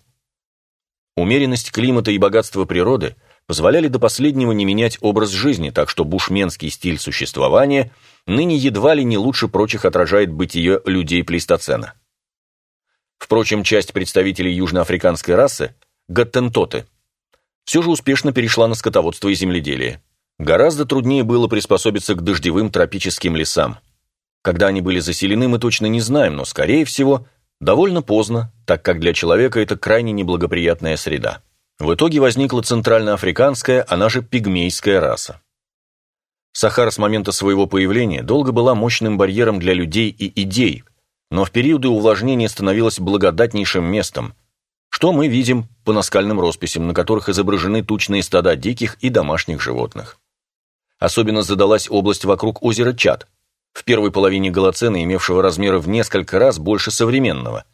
Умеренность климата и богатство природы позволяли до последнего не менять образ жизни, так что бушменский стиль существования ныне едва ли не лучше прочих отражает бытие людей плейстоцена. Впрочем, часть представителей южноафриканской расы, гаттентоты, все же успешно перешла на скотоводство и земледелие. Гораздо труднее было приспособиться к дождевым тропическим лесам. Когда они были заселены, мы точно не знаем, но, скорее всего, Довольно поздно, так как для человека это крайне неблагоприятная среда. В итоге возникла центральноафриканская, она же пигмейская раса. Сахара с момента своего появления долго была мощным барьером для людей и идей, но в периоды увлажнения становилась благодатнейшим местом, что мы видим по наскальным росписям, на которых изображены тучные стада диких и домашних животных. Особенно задалась область вокруг озера Чад, в первой половине Голоцена, имевшего размеры в несколько раз больше современного.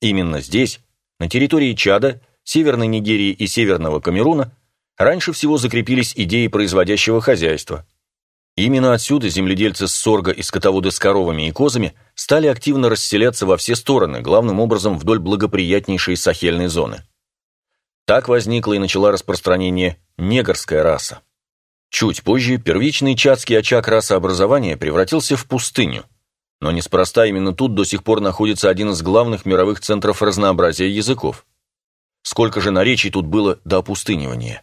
Именно здесь, на территории Чада, Северной Нигерии и Северного Камеруна, раньше всего закрепились идеи производящего хозяйства. Именно отсюда земледельцы с сорга и скотоводы с коровами и козами стали активно расселяться во все стороны, главным образом вдоль благоприятнейшей сахельной зоны. Так возникла и начала распространение негрская раса. Чуть позже первичный чадский очаг расообразования превратился в пустыню. Но неспроста именно тут до сих пор находится один из главных мировых центров разнообразия языков. Сколько же наречий тут было до опустынивания?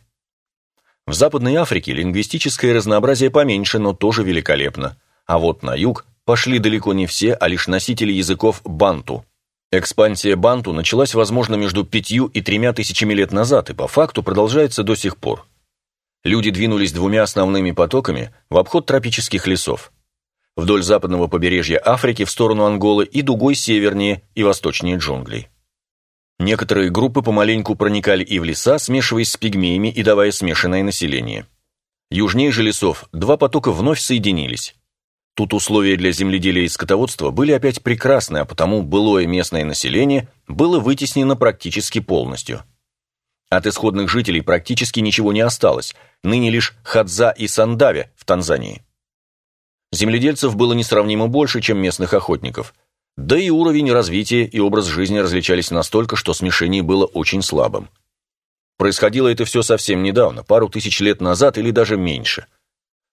В Западной Африке лингвистическое разнообразие поменьше, но тоже великолепно. А вот на юг пошли далеко не все, а лишь носители языков банту. Экспансия банту началась, возможно, между пятью и тремя тысячами лет назад и по факту продолжается до сих пор люди двинулись двумя основными потоками в обход тропических лесов. Вдоль западного побережья Африки в сторону Анголы и дугой севернее и восточнее джунглей. Некоторые группы помаленьку проникали и в леса, смешиваясь с пигмеями и давая смешанное население. Южнее же лесов два потока вновь соединились. Тут условия для земледелия и скотоводства были опять прекрасны, а потому былое местное население было вытеснено практически полностью – от исходных жителей практически ничего не осталось, ныне лишь Хадза и Сандаве в Танзании. Земледельцев было несравнимо больше, чем местных охотников. Да и уровень развития и образ жизни различались настолько, что смешение было очень слабым. Происходило это все совсем недавно, пару тысяч лет назад или даже меньше.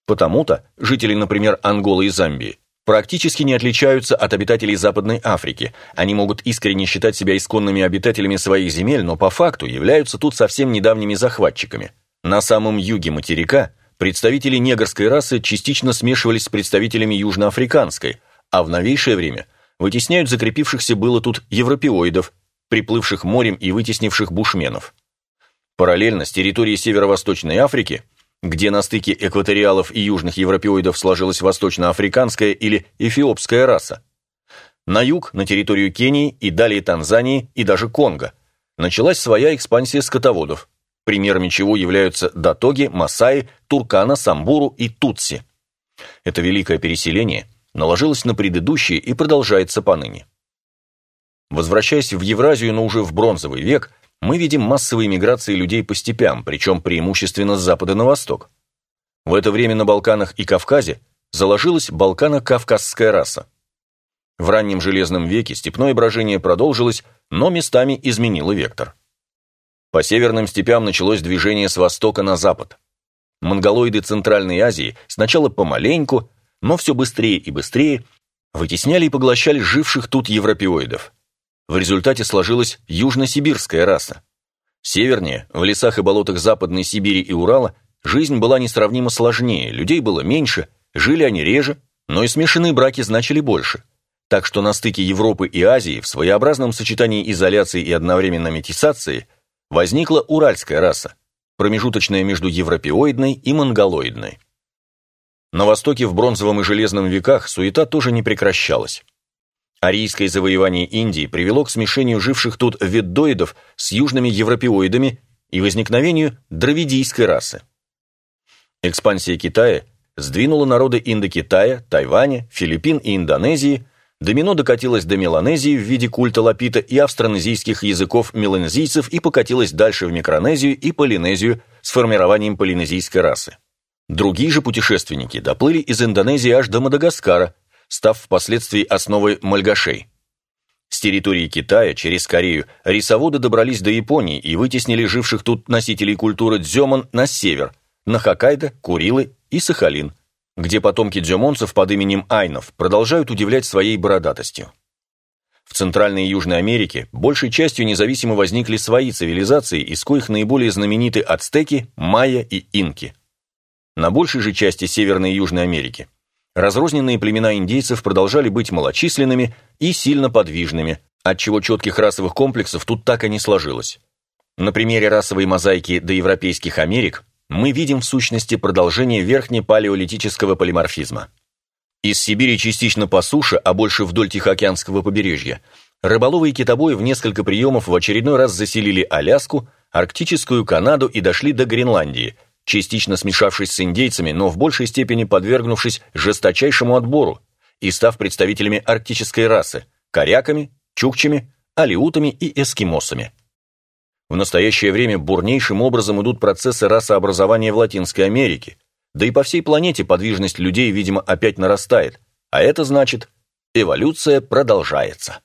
Потому-то жители, например, Анголы и Замбии, практически не отличаются от обитателей Западной Африки. Они могут искренне считать себя исконными обитателями своих земель, но по факту являются тут совсем недавними захватчиками. На самом юге материка представители негрской расы частично смешивались с представителями южноафриканской, а в новейшее время вытесняют закрепившихся было тут европеоидов, приплывших морем и вытеснивших бушменов. Параллельно с территории Северо-Восточной Африки где на стыке экваториалов и южных европеоидов сложилась восточноафриканская или эфиопская раса. На юг, на территорию Кении и далее Танзании и даже Конго, началась своя экспансия скотоводов, примерами чего являются датоги, масаи, туркана, самбуру и тутси. Это великое переселение наложилось на предыдущие и продолжается поныне. Возвращаясь в Евразию, но уже в бронзовый век – мы видим массовые миграции людей по степям, причем преимущественно с запада на восток. В это время на Балканах и Кавказе заложилась балкано-кавказская раса. В раннем Железном веке степное брожение продолжилось, но местами изменило вектор. По северным степям началось движение с востока на запад. монголоиды Центральной Азии сначала помаленьку, но все быстрее и быстрее вытесняли и поглощали живших тут европеоидов. В результате сложилась южносибирская раса. Севернее, в лесах и болотах Западной Сибири и Урала, жизнь была несравнимо сложнее, людей было меньше, жили они реже, но и смешанные браки значили больше. Так что на стыке Европы и Азии в своеобразном сочетании изоляции и одновременно метисации возникла уральская раса, промежуточная между европеоидной и монголоидной. На Востоке в бронзовом и железном веках суета тоже не прекращалась. Арийское завоевание Индии привело к смешению живших тут веддоидов с южными европеоидами и возникновению дравидийской расы. Экспансия Китая сдвинула народы Индокитая, Тайваня, Филиппин и Индонезии, домино докатилось до Меланезии в виде культа лапита и австронезийских языков меланезийцев и покатилось дальше в Микронезию и Полинезию с формированием полинезийской расы. Другие же путешественники доплыли из Индонезии аж до Мадагаскара, став впоследствии основой мальгашей. С территории Китая через Корею рисоводы добрались до Японии и вытеснили живших тут носителей культуры дзёмон на север, на Хоккайдо, Курилы и Сахалин, где потомки дзёмонцев под именем айнов продолжают удивлять своей бородатостью. В Центральной и Южной Америке большей частью независимо возникли свои цивилизации, из коих наиболее знамениты ацтеки, майя и инки – на большей же части Северной и Южной Америки разрозненные племена индейцев продолжали быть малочисленными и сильно подвижными, отчего четких расовых комплексов тут так и не сложилось. На примере расовой мозаики доевропейских Америк мы видим в сущности продолжение верхнепалеолитического полиморфизма. Из Сибири частично по суше, а больше вдоль Тихоокеанского побережья, рыболовы и китобои в несколько приемов в очередной раз заселили Аляску, Арктическую Канаду и дошли до Гренландии – частично смешавшись с индейцами, но в большей степени подвергнувшись жесточайшему отбору и став представителями арктической расы – коряками, чукчами, алиутами и эскимосами. В настоящее время бурнейшим образом идут процессы расообразования в Латинской Америке, да и по всей планете подвижность людей, видимо, опять нарастает, а это значит, эволюция продолжается.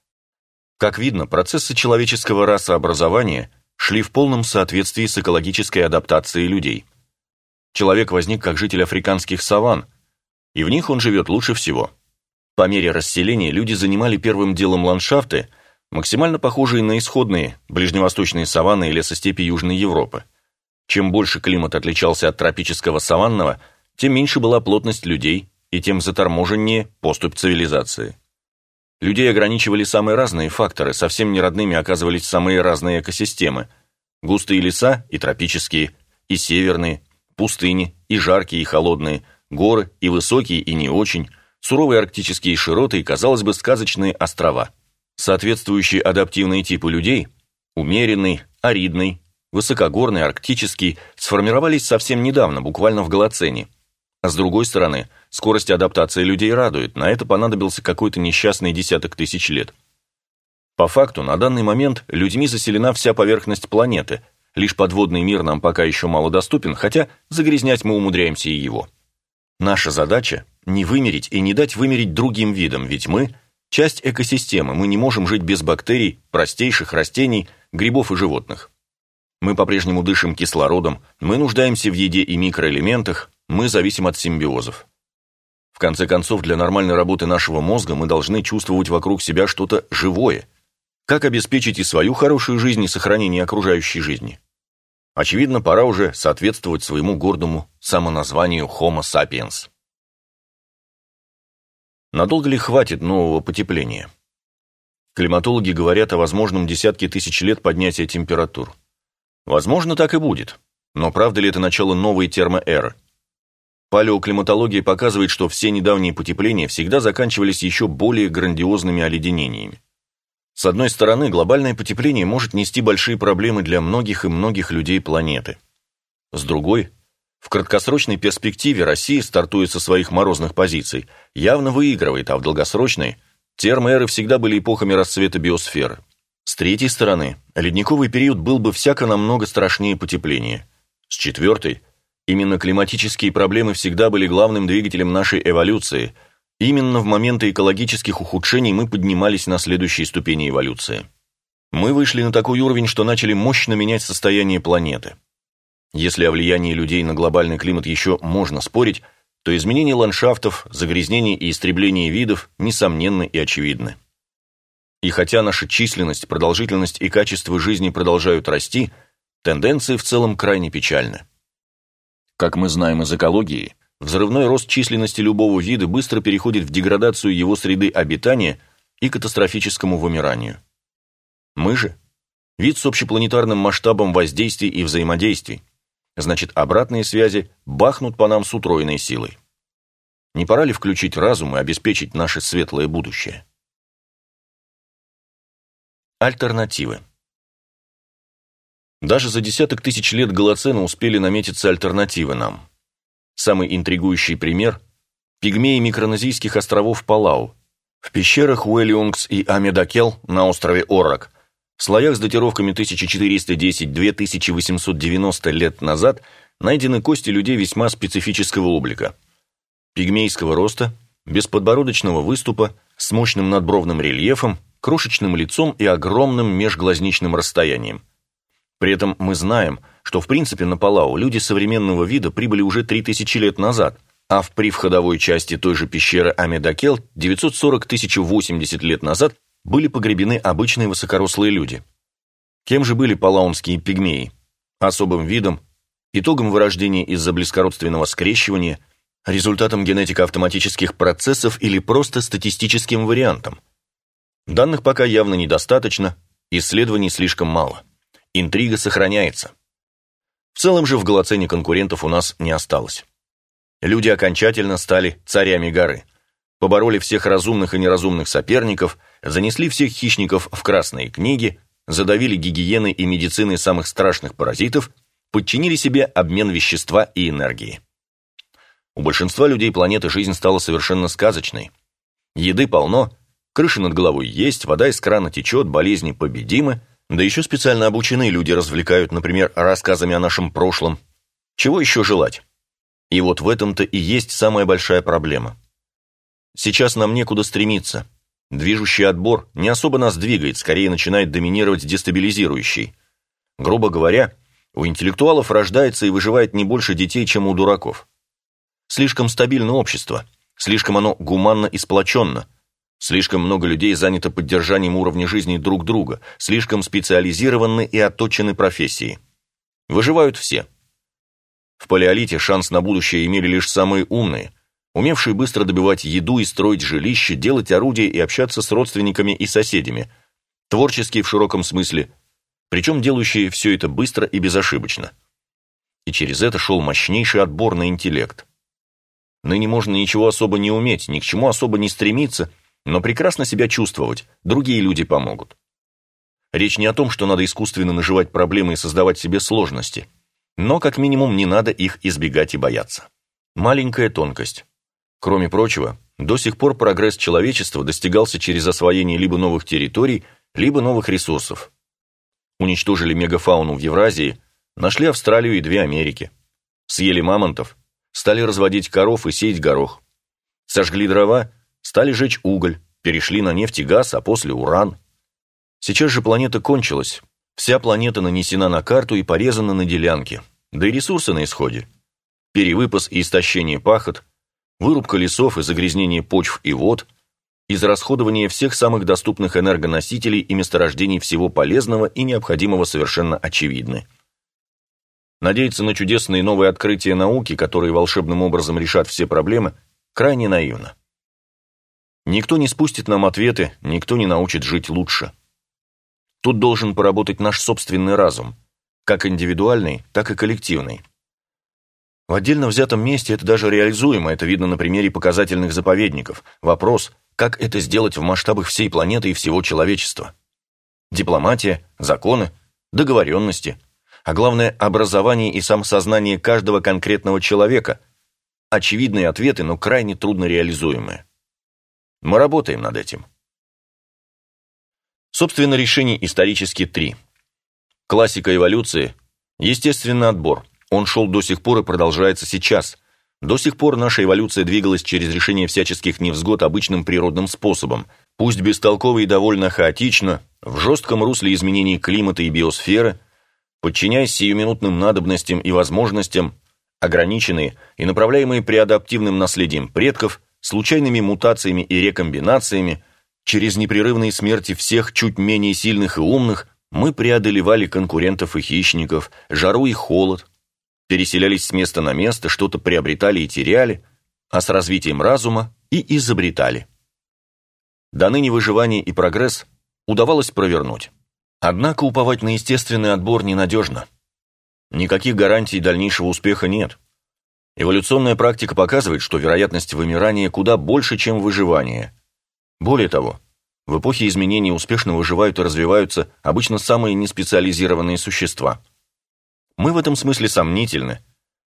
Как видно, процессы человеческого расообразования шли в полном соответствии с экологической адаптацией людей – Человек возник как житель африканских саванн, и в них он живет лучше всего. По мере расселения люди занимали первым делом ландшафты, максимально похожие на исходные ближневосточные саванны и лесостепи Южной Европы. Чем больше климат отличался от тропического саванного, тем меньше была плотность людей и тем заторможеннее поступь цивилизации. Людей ограничивали самые разные факторы, совсем не родными оказывались самые разные экосистемы. Густые леса и тропические, и северные, пустыни, и жаркие, и холодные, горы, и высокие, и не очень, суровые арктические широты и, казалось бы, сказочные острова. Соответствующие адаптивные типы людей – умеренный, аридный, высокогорный, арктический – сформировались совсем недавно, буквально в Голоцене. А с другой стороны, скорость адаптации людей радует, на это понадобился какой-то несчастный десяток тысяч лет. По факту, на данный момент людьми заселена вся поверхность планеты – Лишь подводный мир нам пока еще мало доступен, хотя загрязнять мы умудряемся и его. Наша задача – не вымерить и не дать вымереть другим видам, ведь мы – часть экосистемы, мы не можем жить без бактерий, простейших растений, грибов и животных. Мы по-прежнему дышим кислородом, мы нуждаемся в еде и микроэлементах, мы зависим от симбиозов. В конце концов, для нормальной работы нашего мозга мы должны чувствовать вокруг себя что-то живое. Как обеспечить и свою хорошую жизнь, и сохранение окружающей жизни? Очевидно, пора уже соответствовать своему гордому самоназванию Homo sapiens. Надолго ли хватит нового потепления? Климатологи говорят о возможном десятке тысяч лет поднятия температур. Возможно, так и будет. Но правда ли это начало новой термоэры? Палеоклиматология показывает, что все недавние потепления всегда заканчивались еще более грандиозными оледенениями. С одной стороны, глобальное потепление может нести большие проблемы для многих и многих людей планеты. С другой, в краткосрочной перспективе Россия, стартуя со своих морозных позиций, явно выигрывает, а в долгосрочной термоэры всегда были эпохами расцвета биосферы. С третьей стороны, ледниковый период был бы всяко намного страшнее потепления. С четвертой, именно климатические проблемы всегда были главным двигателем нашей эволюции – Именно в моменты экологических ухудшений мы поднимались на следующие ступени эволюции. Мы вышли на такой уровень, что начали мощно менять состояние планеты. Если о влиянии людей на глобальный климат еще можно спорить, то изменение ландшафтов, загрязнение и истребление видов несомненны и очевидны. И хотя наша численность, продолжительность и качество жизни продолжают расти, тенденции в целом крайне печальны. Как мы знаем из экологии, взрывной рост численности любого вида быстро переходит в деградацию его среды обитания и катастрофическому вымиранию. Мы же – вид с общепланетарным масштабом воздействий и взаимодействий, значит, обратные связи бахнут по нам с утроенной силой. Не пора ли включить разум и обеспечить наше светлое будущее? Альтернативы. Даже за десяток тысяч лет Голоцена успели наметиться альтернативы нам. Самый интригующий пример – пигмеи микронезийских островов Палау, в пещерах Уэллиунгс и Амедакел на острове Орак – в слоях с датировками 1410-2890 лет назад найдены кости людей весьма специфического облика. Пигмейского роста, без подбородочного выступа, с мощным надбровным рельефом, крошечным лицом и огромным межглазничным расстоянием. При этом мы знаем, что в принципе на Палау люди современного вида прибыли уже 3000 лет назад, а в привходовой части той же пещеры Амедакел 940 1080 лет назад были погребены обычные высокорослые люди. Кем же были палаунские пигмеи? Особым видом, итогом вырождения из-за близкородственного скрещивания, результатом генетико-автоматических процессов или просто статистическим вариантом? Данных пока явно недостаточно, исследований слишком мало. Интрига сохраняется. В целом же в Голоцене конкурентов у нас не осталось. Люди окончательно стали царями горы – побороли всех разумных и неразумных соперников, занесли всех хищников в красные книги, задавили гигиеной и медициной самых страшных паразитов, подчинили себе обмен вещества и энергии. У большинства людей планеты жизнь стала совершенно сказочной. Еды полно, крыша над головой есть, вода из крана течет, болезни победимы, да еще специально обученные люди развлекают, например, рассказами о нашем прошлом. Чего еще желать? И вот в этом-то и есть самая большая проблема – Сейчас нам некуда стремиться. Движущий отбор не особо нас двигает, скорее начинает доминировать дестабилизирующий. Грубо говоря, у интеллектуалов рождается и выживает не больше детей, чем у дураков. Слишком стабильно общество, слишком оно гуманно и сплоченно, слишком много людей занято поддержанием уровня жизни друг друга, слишком специализированы и отточены профессии. Выживают все. В палеолите шанс на будущее имели лишь самые умные, умевшие быстро добывать еду и строить жилище, делать орудия и общаться с родственниками и соседями, творческие в широком смысле, причем делающие все это быстро и безошибочно. И через это шел мощнейший отбор на интеллект. Ныне можно ничего особо не уметь, ни к чему особо не стремиться, но прекрасно себя чувствовать, другие люди помогут. Речь не о том, что надо искусственно наживать проблемы и создавать себе сложности, но как минимум не надо их избегать и бояться. Маленькая тонкость. Кроме прочего, до сих пор прогресс человечества достигался через освоение либо новых территорий, либо новых ресурсов. Уничтожили мегафауну в Евразии, нашли Австралию и две Америки. Съели мамонтов, стали разводить коров и сеять горох. Сожгли дрова, стали жечь уголь, перешли на нефть и газ, а после уран. Сейчас же планета кончилась. Вся планета нанесена на карту и порезана на делянки. Да и ресурсы на исходе. Перевыпас и истощение пахот, вырубка лесов и загрязнение почв и вод, израсходование всех самых доступных энергоносителей и месторождений всего полезного и необходимого совершенно очевидны. Надеяться на чудесные новые открытия науки, которые волшебным образом решат все проблемы, крайне наивно. Никто не спустит нам ответы, никто не научит жить лучше. Тут должен поработать наш собственный разум, как индивидуальный, так и коллективный. В отдельно взятом месте это даже реализуемо, это видно на примере показательных заповедников. Вопрос, как это сделать в масштабах всей планеты и всего человечества? Дипломатия, законы, договоренности, а главное – образование и самосознание каждого конкретного человека. Очевидные ответы, но крайне трудно реализуемые. Мы работаем над этим. Собственно, решений исторически три. Классика эволюции – естественный отбор – он шел до сих пор и продолжается сейчас. До сих пор наша эволюция двигалась через решение всяческих невзгод обычным природным способом, пусть бестолково и довольно хаотично, в жестком русле изменений климата и биосферы, подчиняясь сиюминутным надобностям и возможностям, ограниченные и направляемые преадаптивным наследием предков, случайными мутациями и рекомбинациями, через непрерывные смерти всех чуть менее сильных и умных, мы преодолевали конкурентов и хищников, жару и холод, переселялись с места на место, что-то приобретали и теряли, а с развитием разума и изобретали. До ныне выживание и прогресс удавалось провернуть. Однако уповать на естественный отбор ненадежно. Никаких гарантий дальнейшего успеха нет. Эволюционная практика показывает, что вероятность вымирания куда больше, чем выживание. Более того, в эпохе изменений успешно выживают и развиваются обычно самые неспециализированные существа. Мы в этом смысле сомнительны.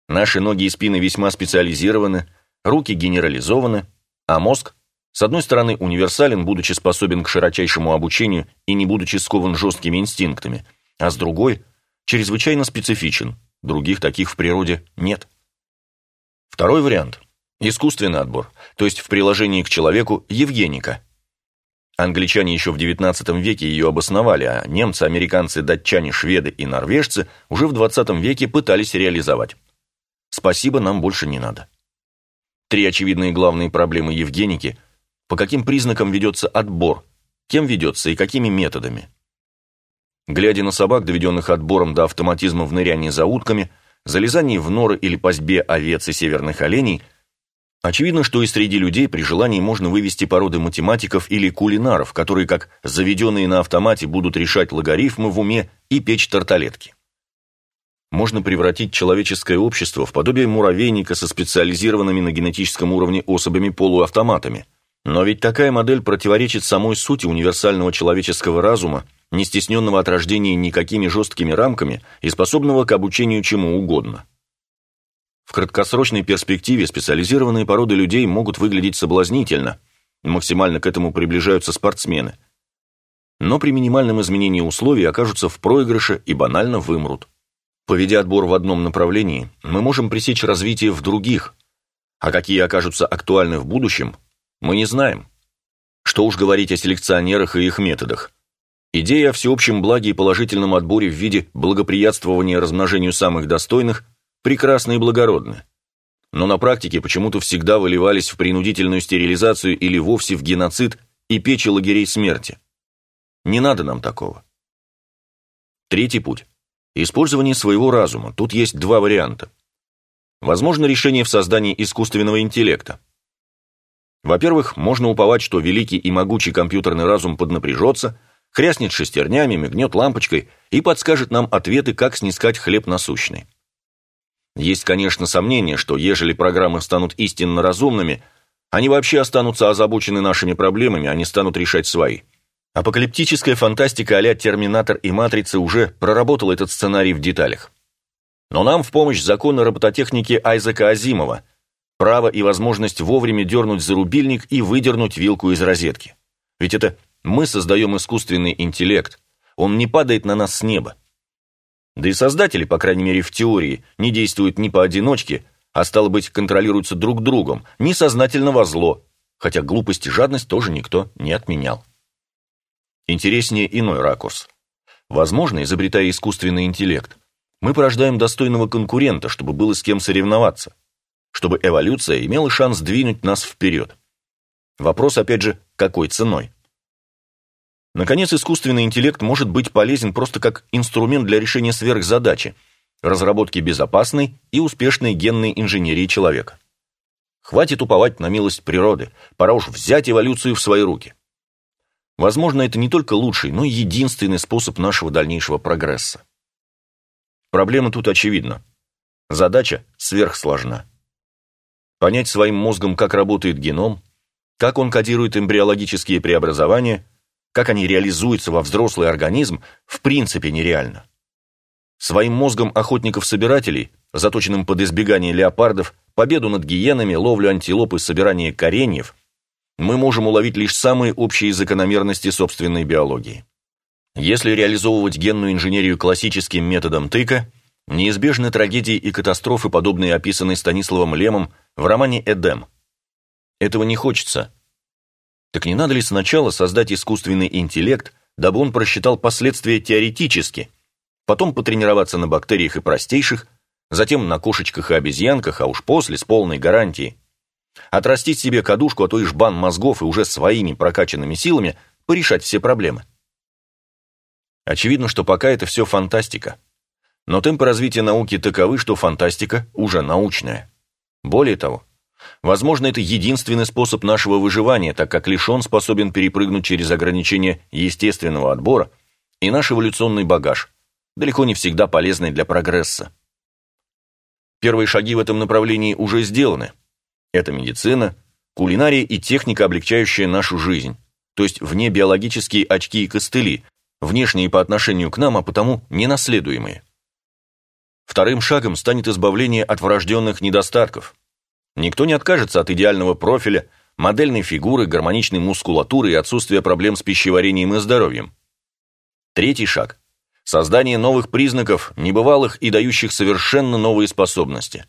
Наши ноги и спины весьма специализированы, руки генерализованы, а мозг, с одной стороны, универсален, будучи способен к широчайшему обучению и не будучи скован жесткими инстинктами, а с другой, чрезвычайно специфичен, других таких в природе нет. Второй вариант – искусственный отбор, то есть в приложении к человеку Евгеника. Англичане еще в XIX веке ее обосновали, а немцы, американцы, датчане, шведы и норвежцы уже в XX веке пытались реализовать. Спасибо, нам больше не надо. Три очевидные главные проблемы Евгеники – по каким признакам ведется отбор, кем ведется и какими методами. Глядя на собак, доведенных отбором до автоматизма в нырянии за утками, залезании в норы или пастьбе овец и северных оленей, очевидно, что и среди людей при желании можно вывести породы математиков или кулинаров, которые, как заведенные на автомате, будут решать логарифмы в уме и печь тарталетки. Можно превратить человеческое общество в подобие муравейника со специализированными на генетическом уровне особями-полуавтоматами. Но ведь такая модель противоречит самой сути универсального человеческого разума, не стесненного от рождения никакими жесткими рамками и способного к обучению чему угодно. В краткосрочной перспективе специализированные породы людей могут выглядеть соблазнительно, максимально к этому приближаются спортсмены. Но при минимальном изменении условий окажутся в проигрыше и банально вымрут. Поведя отбор в одном направлении, мы можем пресечь развитие в других, а какие окажутся актуальны в будущем, мы не знаем. Что уж говорить о селекционерах и их методах. Идея о всеобщем благе и положительном отборе в виде благоприятствования размножению самых достойных прекрасны и благородны. Но на практике почему-то всегда выливались в принудительную стерилизацию или вовсе в геноцид и печи лагерей смерти. Не надо нам такого. Третий путь. Использование своего разума. Тут есть два варианта. Возможно решение в создании искусственного интеллекта. Во-первых, можно уповать, что великий и могучий компьютерный разум поднапряжется – хряснет шестернями, мигнет лампочкой и подскажет нам ответы, как снискать хлеб насущный. Есть, конечно, сомнение, что ежели программы станут истинно разумными, они вообще останутся озабочены нашими проблемами, они станут решать свои. Апокалиптическая фантастика а «Терминатор» и «Матрица» уже проработала этот сценарий в деталях. Но нам в помощь законы робототехники Айзека Азимова, право и возможность вовремя дернуть за рубильник и выдернуть вилку из розетки. Ведь это мы создаем искусственный интеллект, он не падает на нас с неба. Да и создатели, по крайней мере в теории, не действуют ни поодиночке, а стало быть, контролируются друг другом, ни сознательно во зло, хотя глупость и жадность тоже никто не отменял. Интереснее иной ракурс. Возможно, изобретая искусственный интеллект, мы порождаем достойного конкурента, чтобы было с кем соревноваться, чтобы эволюция имела шанс двинуть нас вперед. Вопрос, опять же, какой ценой? Наконец, искусственный интеллект может быть полезен просто как инструмент для решения сверхзадачи, разработки безопасной и успешной генной инженерии человека. Хватит уповать на милость природы, пора уж взять эволюцию в свои руки. Возможно, это не только лучший, но и единственный способ нашего дальнейшего прогресса. Проблема тут очевидна. Задача сверхсложна. Понять своим мозгом, как работает геном, как он кодирует эмбриологические преобразования – как они реализуются во взрослый организм, в принципе нереально. Своим мозгом охотников-собирателей, заточенным под избегание леопардов, победу над гиенами, ловлю антилоп и собирание кореньев, мы можем уловить лишь самые общие закономерности собственной биологии. Если реализовывать генную инженерию классическим методом тыка, неизбежны трагедии и катастрофы, подобные описанной Станиславом Лемом в романе «Эдем». Этого не хочется, так не надо ли сначала создать искусственный интеллект, дабы он просчитал последствия теоретически, потом потренироваться на бактериях и простейших, затем на кошечках и обезьянках, а уж после, с полной гарантией, отрастить себе кадушку, а то и жбан мозгов и уже своими прокачанными силами порешать все проблемы. Очевидно, что пока это все фантастика. Но темпы развития науки таковы, что фантастика уже научная. Более того, возможно, это единственный способ нашего выживания, так как лишь он способен перепрыгнуть через ограничения естественного отбора и наш эволюционный багаж, далеко не всегда полезный для прогресса. Первые шаги в этом направлении уже сделаны. Это медицина, кулинария и техника, облегчающая нашу жизнь, то есть вне биологические очки и костыли, внешние по отношению к нам, а потому ненаследуемые. Вторым шагом станет избавление от врожденных недостатков. Никто не откажется от идеального профиля, модельной фигуры, гармоничной мускулатуры и отсутствия проблем с пищеварением и здоровьем. Третий шаг – создание новых признаков, небывалых и дающих совершенно новые способности.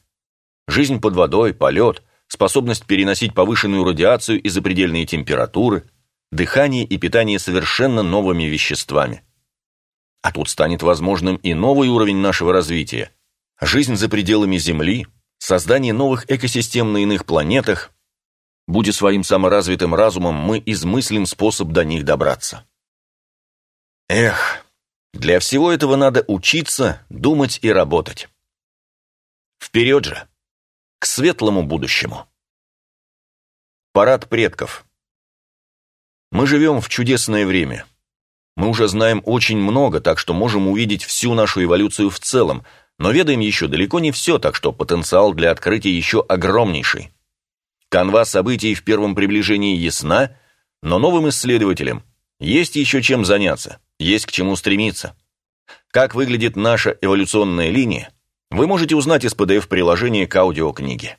Жизнь под водой, полет, способность переносить повышенную радиацию и запредельные температуры, дыхание и питание совершенно новыми веществами. А тут станет возможным и новый уровень нашего развития. Жизнь за пределами Земли, создание новых экосистем на иных планетах. Будя своим саморазвитым разумом, мы измыслим способ до них добраться. Эх, для всего этого надо учиться, думать и работать. Вперед же, к светлому будущему. Парад предков. Мы живем в чудесное время. Мы уже знаем очень много, так что можем увидеть всю нашу эволюцию в целом, но ведаем еще далеко не все, так что потенциал для открытия еще огромнейший. Канва событий в первом приближении ясна, но новым исследователям есть еще чем заняться, есть к чему стремиться. Как выглядит наша эволюционная линия, вы можете узнать из PDF-приложения к аудиокниге.